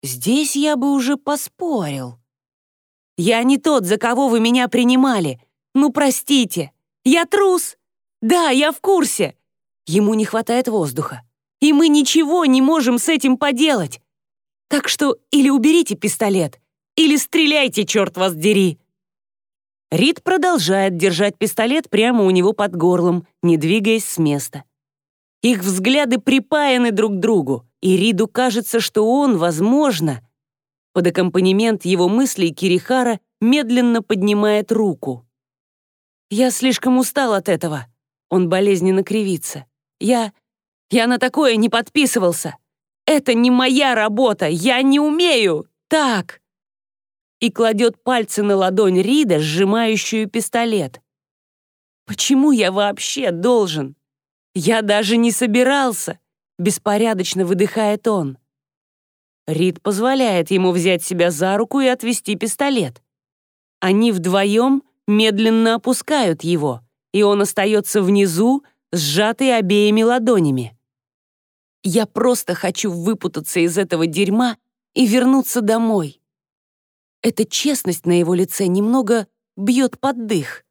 Здесь я бы уже поспорил. «Я не тот, за кого вы меня принимали. Ну, простите. Я трус. Да, я в курсе. Ему не хватает воздуха. И мы ничего не можем с этим поделать. Так что или уберите пистолет, или стреляйте, черт вас дери!» Рид продолжает держать пистолет прямо у него под горлом, не двигаясь с места. Их взгляды припаяны друг к другу, и Риду кажется, что он, возможно, под аккомпанемент его мыслей Кирихара медленно поднимает руку. «Я слишком устал от этого», — он болезненно кривится. «Я... я на такое не подписывался». Это не моя работа, я не умею! Так!» И кладет пальцы на ладонь Рида, сжимающую пистолет. «Почему я вообще должен? Я даже не собирался!» Беспорядочно выдыхает он. Рид позволяет ему взять себя за руку и отвести пистолет. Они вдвоем медленно опускают его, и он остается внизу, сжатый обеими ладонями. Я просто хочу выпутаться из этого дерьма и вернуться домой. Эта честность на его лице немного бьет под дых.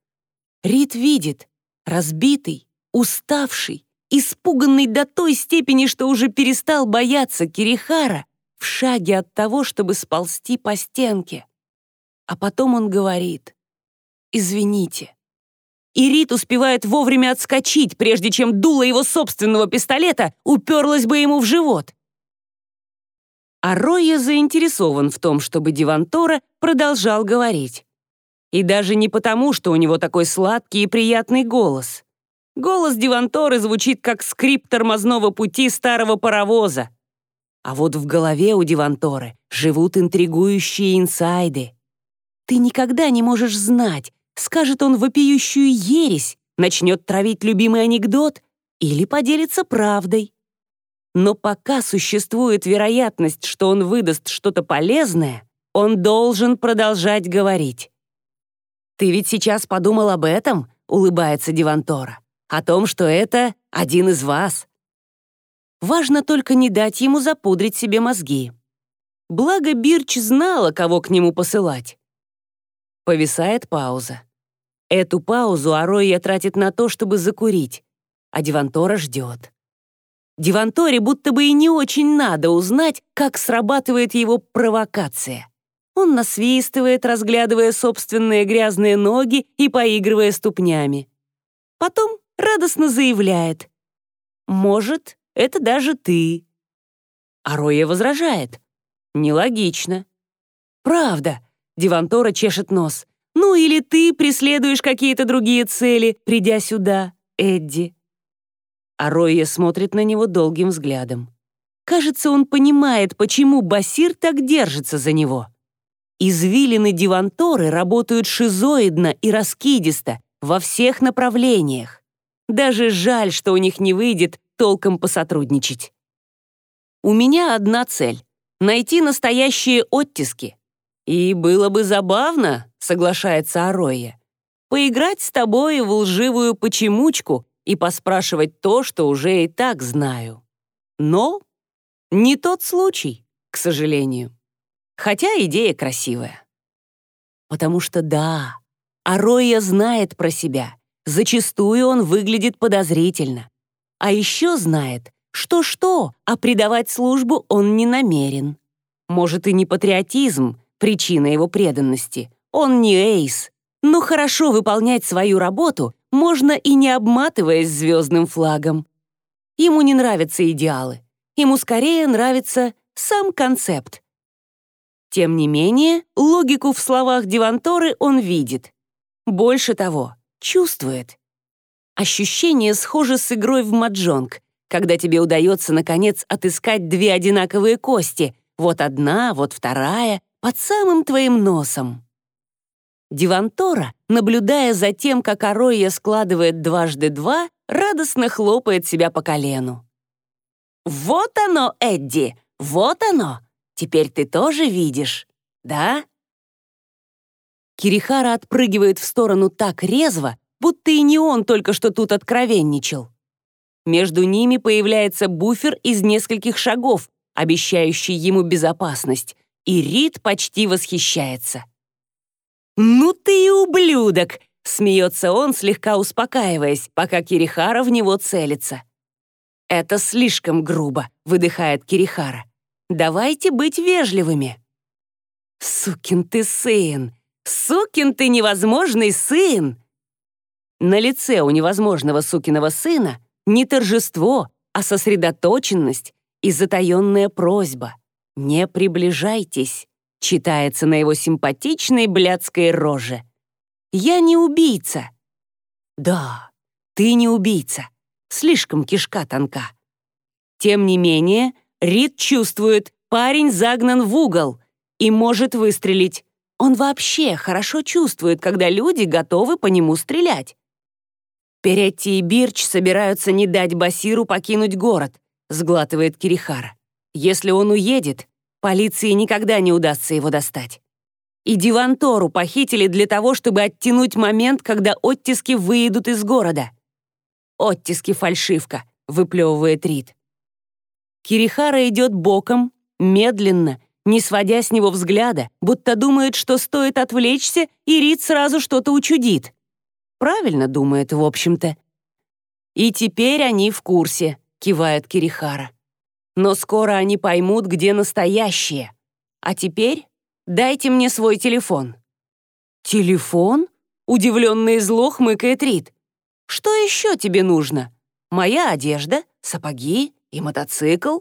Рид видит, разбитый, уставший, испуганный до той степени, что уже перестал бояться Кирихара в шаге от того, чтобы сползти по стенке. А потом он говорит «Извините, и Рит успевает вовремя отскочить, прежде чем дуло его собственного пистолета уперлось бы ему в живот. А Ройя заинтересован в том, чтобы Дивантора продолжал говорить. И даже не потому, что у него такой сладкий и приятный голос. Голос Диванторы звучит как скрип тормозного пути старого паровоза. А вот в голове у Диванторы живут интригующие инсайды. Ты никогда не можешь знать, Скажет он вопиющую ересь, начнет травить любимый анекдот или поделится правдой. Но пока существует вероятность, что он выдаст что-то полезное, он должен продолжать говорить. «Ты ведь сейчас подумал об этом?» — улыбается Дивантора. «О том, что это один из вас». Важно только не дать ему запудрить себе мозги. Благо Бирч знала, кого к нему посылать. Повисает пауза. Эту паузу Ароя тратит на то, чтобы закурить, а Дивантора ждет. Диванторе будто бы и не очень надо узнать, как срабатывает его провокация. Он насвистывает, разглядывая собственные грязные ноги и поигрывая ступнями. Потом радостно заявляет. «Может, это даже ты». Ароя возражает. «Нелогично». «Правда», Дивантора чешет нос. «Ну или ты преследуешь какие-то другие цели, придя сюда, Эдди». А Ройя смотрит на него долгим взглядом. Кажется, он понимает, почему Басир так держится за него. Извилины Диванторы работают шизоидно и раскидисто во всех направлениях. Даже жаль, что у них не выйдет толком посотрудничать. У меня одна цель — найти настоящие оттиски. И было бы забавно, соглашается Ароя, поиграть с тобой в лживую почемучку и поспрашивать то, что уже и так знаю. Но не тот случай, к сожалению. Хотя идея красивая. Потому что да, Ароя знает про себя. Зачастую он выглядит подозрительно. А еще знает, что-что, а предавать службу он не намерен. Может, и не патриотизм — причина его преданности. Он не эйс. Но хорошо выполнять свою работу можно и не обматываясь звездным флагом. Ему не нравятся идеалы. Ему скорее нравится сам концепт. Тем не менее, логику в словах Диванторы он видит. Больше того, чувствует. Ощущение схоже с игрой в маджонг, когда тебе удается, наконец, отыскать две одинаковые кости, вот одна, вот вторая, под самым твоим носом. Дивантора, наблюдая за тем, как Ароя складывает дважды два, радостно хлопает себя по колену. «Вот оно, Эдди, вот оно! Теперь ты тоже видишь, да?» Кирихара отпрыгивает в сторону так резво, будто и не он только что тут откровенничал. Между ними появляется буфер из нескольких шагов, обещающий ему безопасность, и Рид почти восхищается. «Ну ты и ублюдок!» — смеется он, слегка успокаиваясь, пока Кирихара в него целится. «Это слишком грубо», — выдыхает Кирихара. «Давайте быть вежливыми». «Сукин ты сын! Сукин ты невозможный сын!» На лице у невозможного сукиного сына не торжество, а сосредоточенность и затаенная просьба. «Не приближайтесь», читается на его симпатичной блядской роже. «Я не убийца». «Да, ты не убийца. Слишком кишка тонка». Тем не менее, Рид чувствует, парень загнан в угол и может выстрелить. Он вообще хорошо чувствует, когда люди готовы по нему стрелять. Перетти и Бирч собираются не дать Басиру покинуть город, сглатывает Кирихара. Если он уедет, полиции никогда не удастся его достать. И Дивантору похитили для того, чтобы оттянуть момент, когда оттиски выйдут из города. «Оттиски фальшивка», — выплевывает Рид. Кирихара идет боком, медленно, не сводя с него взгляда, будто думает, что стоит отвлечься, и Рид сразу что-то учудит. Правильно думает, в общем-то. И теперь они в курсе, кивает Кирихара. Но скоро они поймут, где настоящие. А теперь дайте мне свой телефон. Телефон? Удивленный зло хмыкает Рид. Что еще тебе нужно? Моя одежда, сапоги и мотоцикл?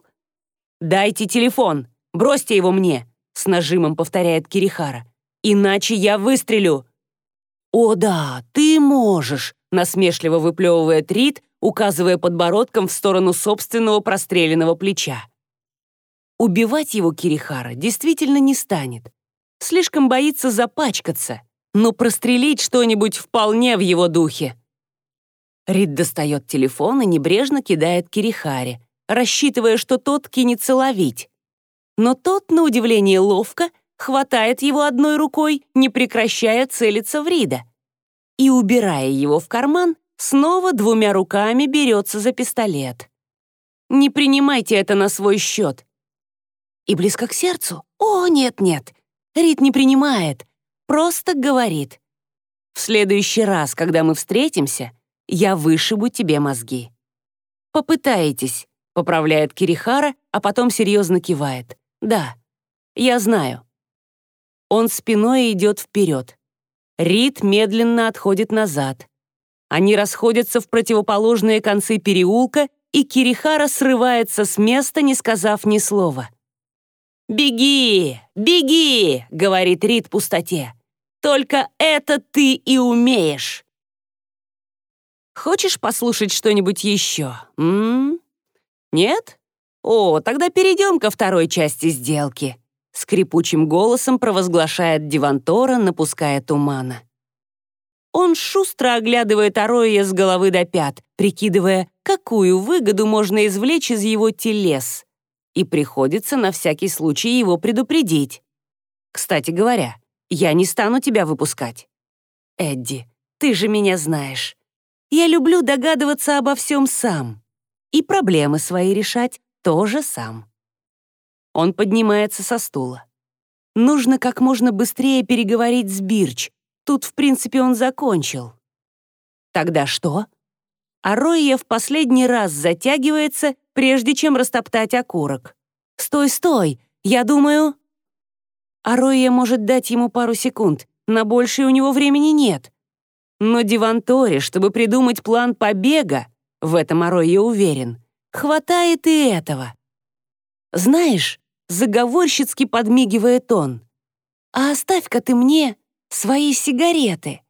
Дайте телефон, бросьте его мне, с нажимом повторяет Кирихара. Иначе я выстрелю. «О да, ты можешь», — насмешливо выплевывает Рид, указывая подбородком в сторону собственного простреленного плеча. Убивать его Кирихара действительно не станет. Слишком боится запачкаться, но прострелить что-нибудь вполне в его духе. Рид достает телефон и небрежно кидает Кирихаре, рассчитывая, что тот кинется ловить. Но тот, на удивление ловко, хватает его одной рукой, не прекращая целиться в Рида. И, убирая его в карман, снова двумя руками берется за пистолет. Не принимайте это на свой счет. И близко к сердцу? О, нет-нет. Рид не принимает, просто говорит. В следующий раз, когда мы встретимся, я вышибу тебе мозги. Попытаетесь, поправляет Кирихара, а потом серьезно кивает. Да, я знаю. Он спиной идет вперед. Рид медленно отходит назад. Они расходятся в противоположные концы переулка, и Кирихара срывается с места, не сказав ни слова. «Беги! Беги!» — говорит Рид пустоте. «Только это ты и умеешь!» «Хочешь послушать что-нибудь еще? М -м? Нет? О, тогда перейдем ко второй части сделки скрипучим голосом провозглашает Дивантора, напуская тумана. Он шустро оглядывает Ароя с головы до пят, прикидывая, какую выгоду можно извлечь из его телес. и приходится на всякий случай его предупредить. Кстати говоря, я не стану тебя выпускать. Эдди, ты же меня знаешь. Я люблю догадываться обо всем сам. И проблемы свои решать тоже сам. Он поднимается со стула. Нужно как можно быстрее переговорить с Бирч. Тут, в принципе, он закончил. Тогда что? Ароя в последний раз затягивается, прежде чем растоптать окурок. «Стой, стой! Я думаю...» Ароя может дать ему пару секунд, на большее у него времени нет. Но Дивантори, чтобы придумать план побега, в этом Ароя уверен, хватает и этого. Знаешь, заговорщицки подмигивает он, а оставь-ка ты мне свои сигареты.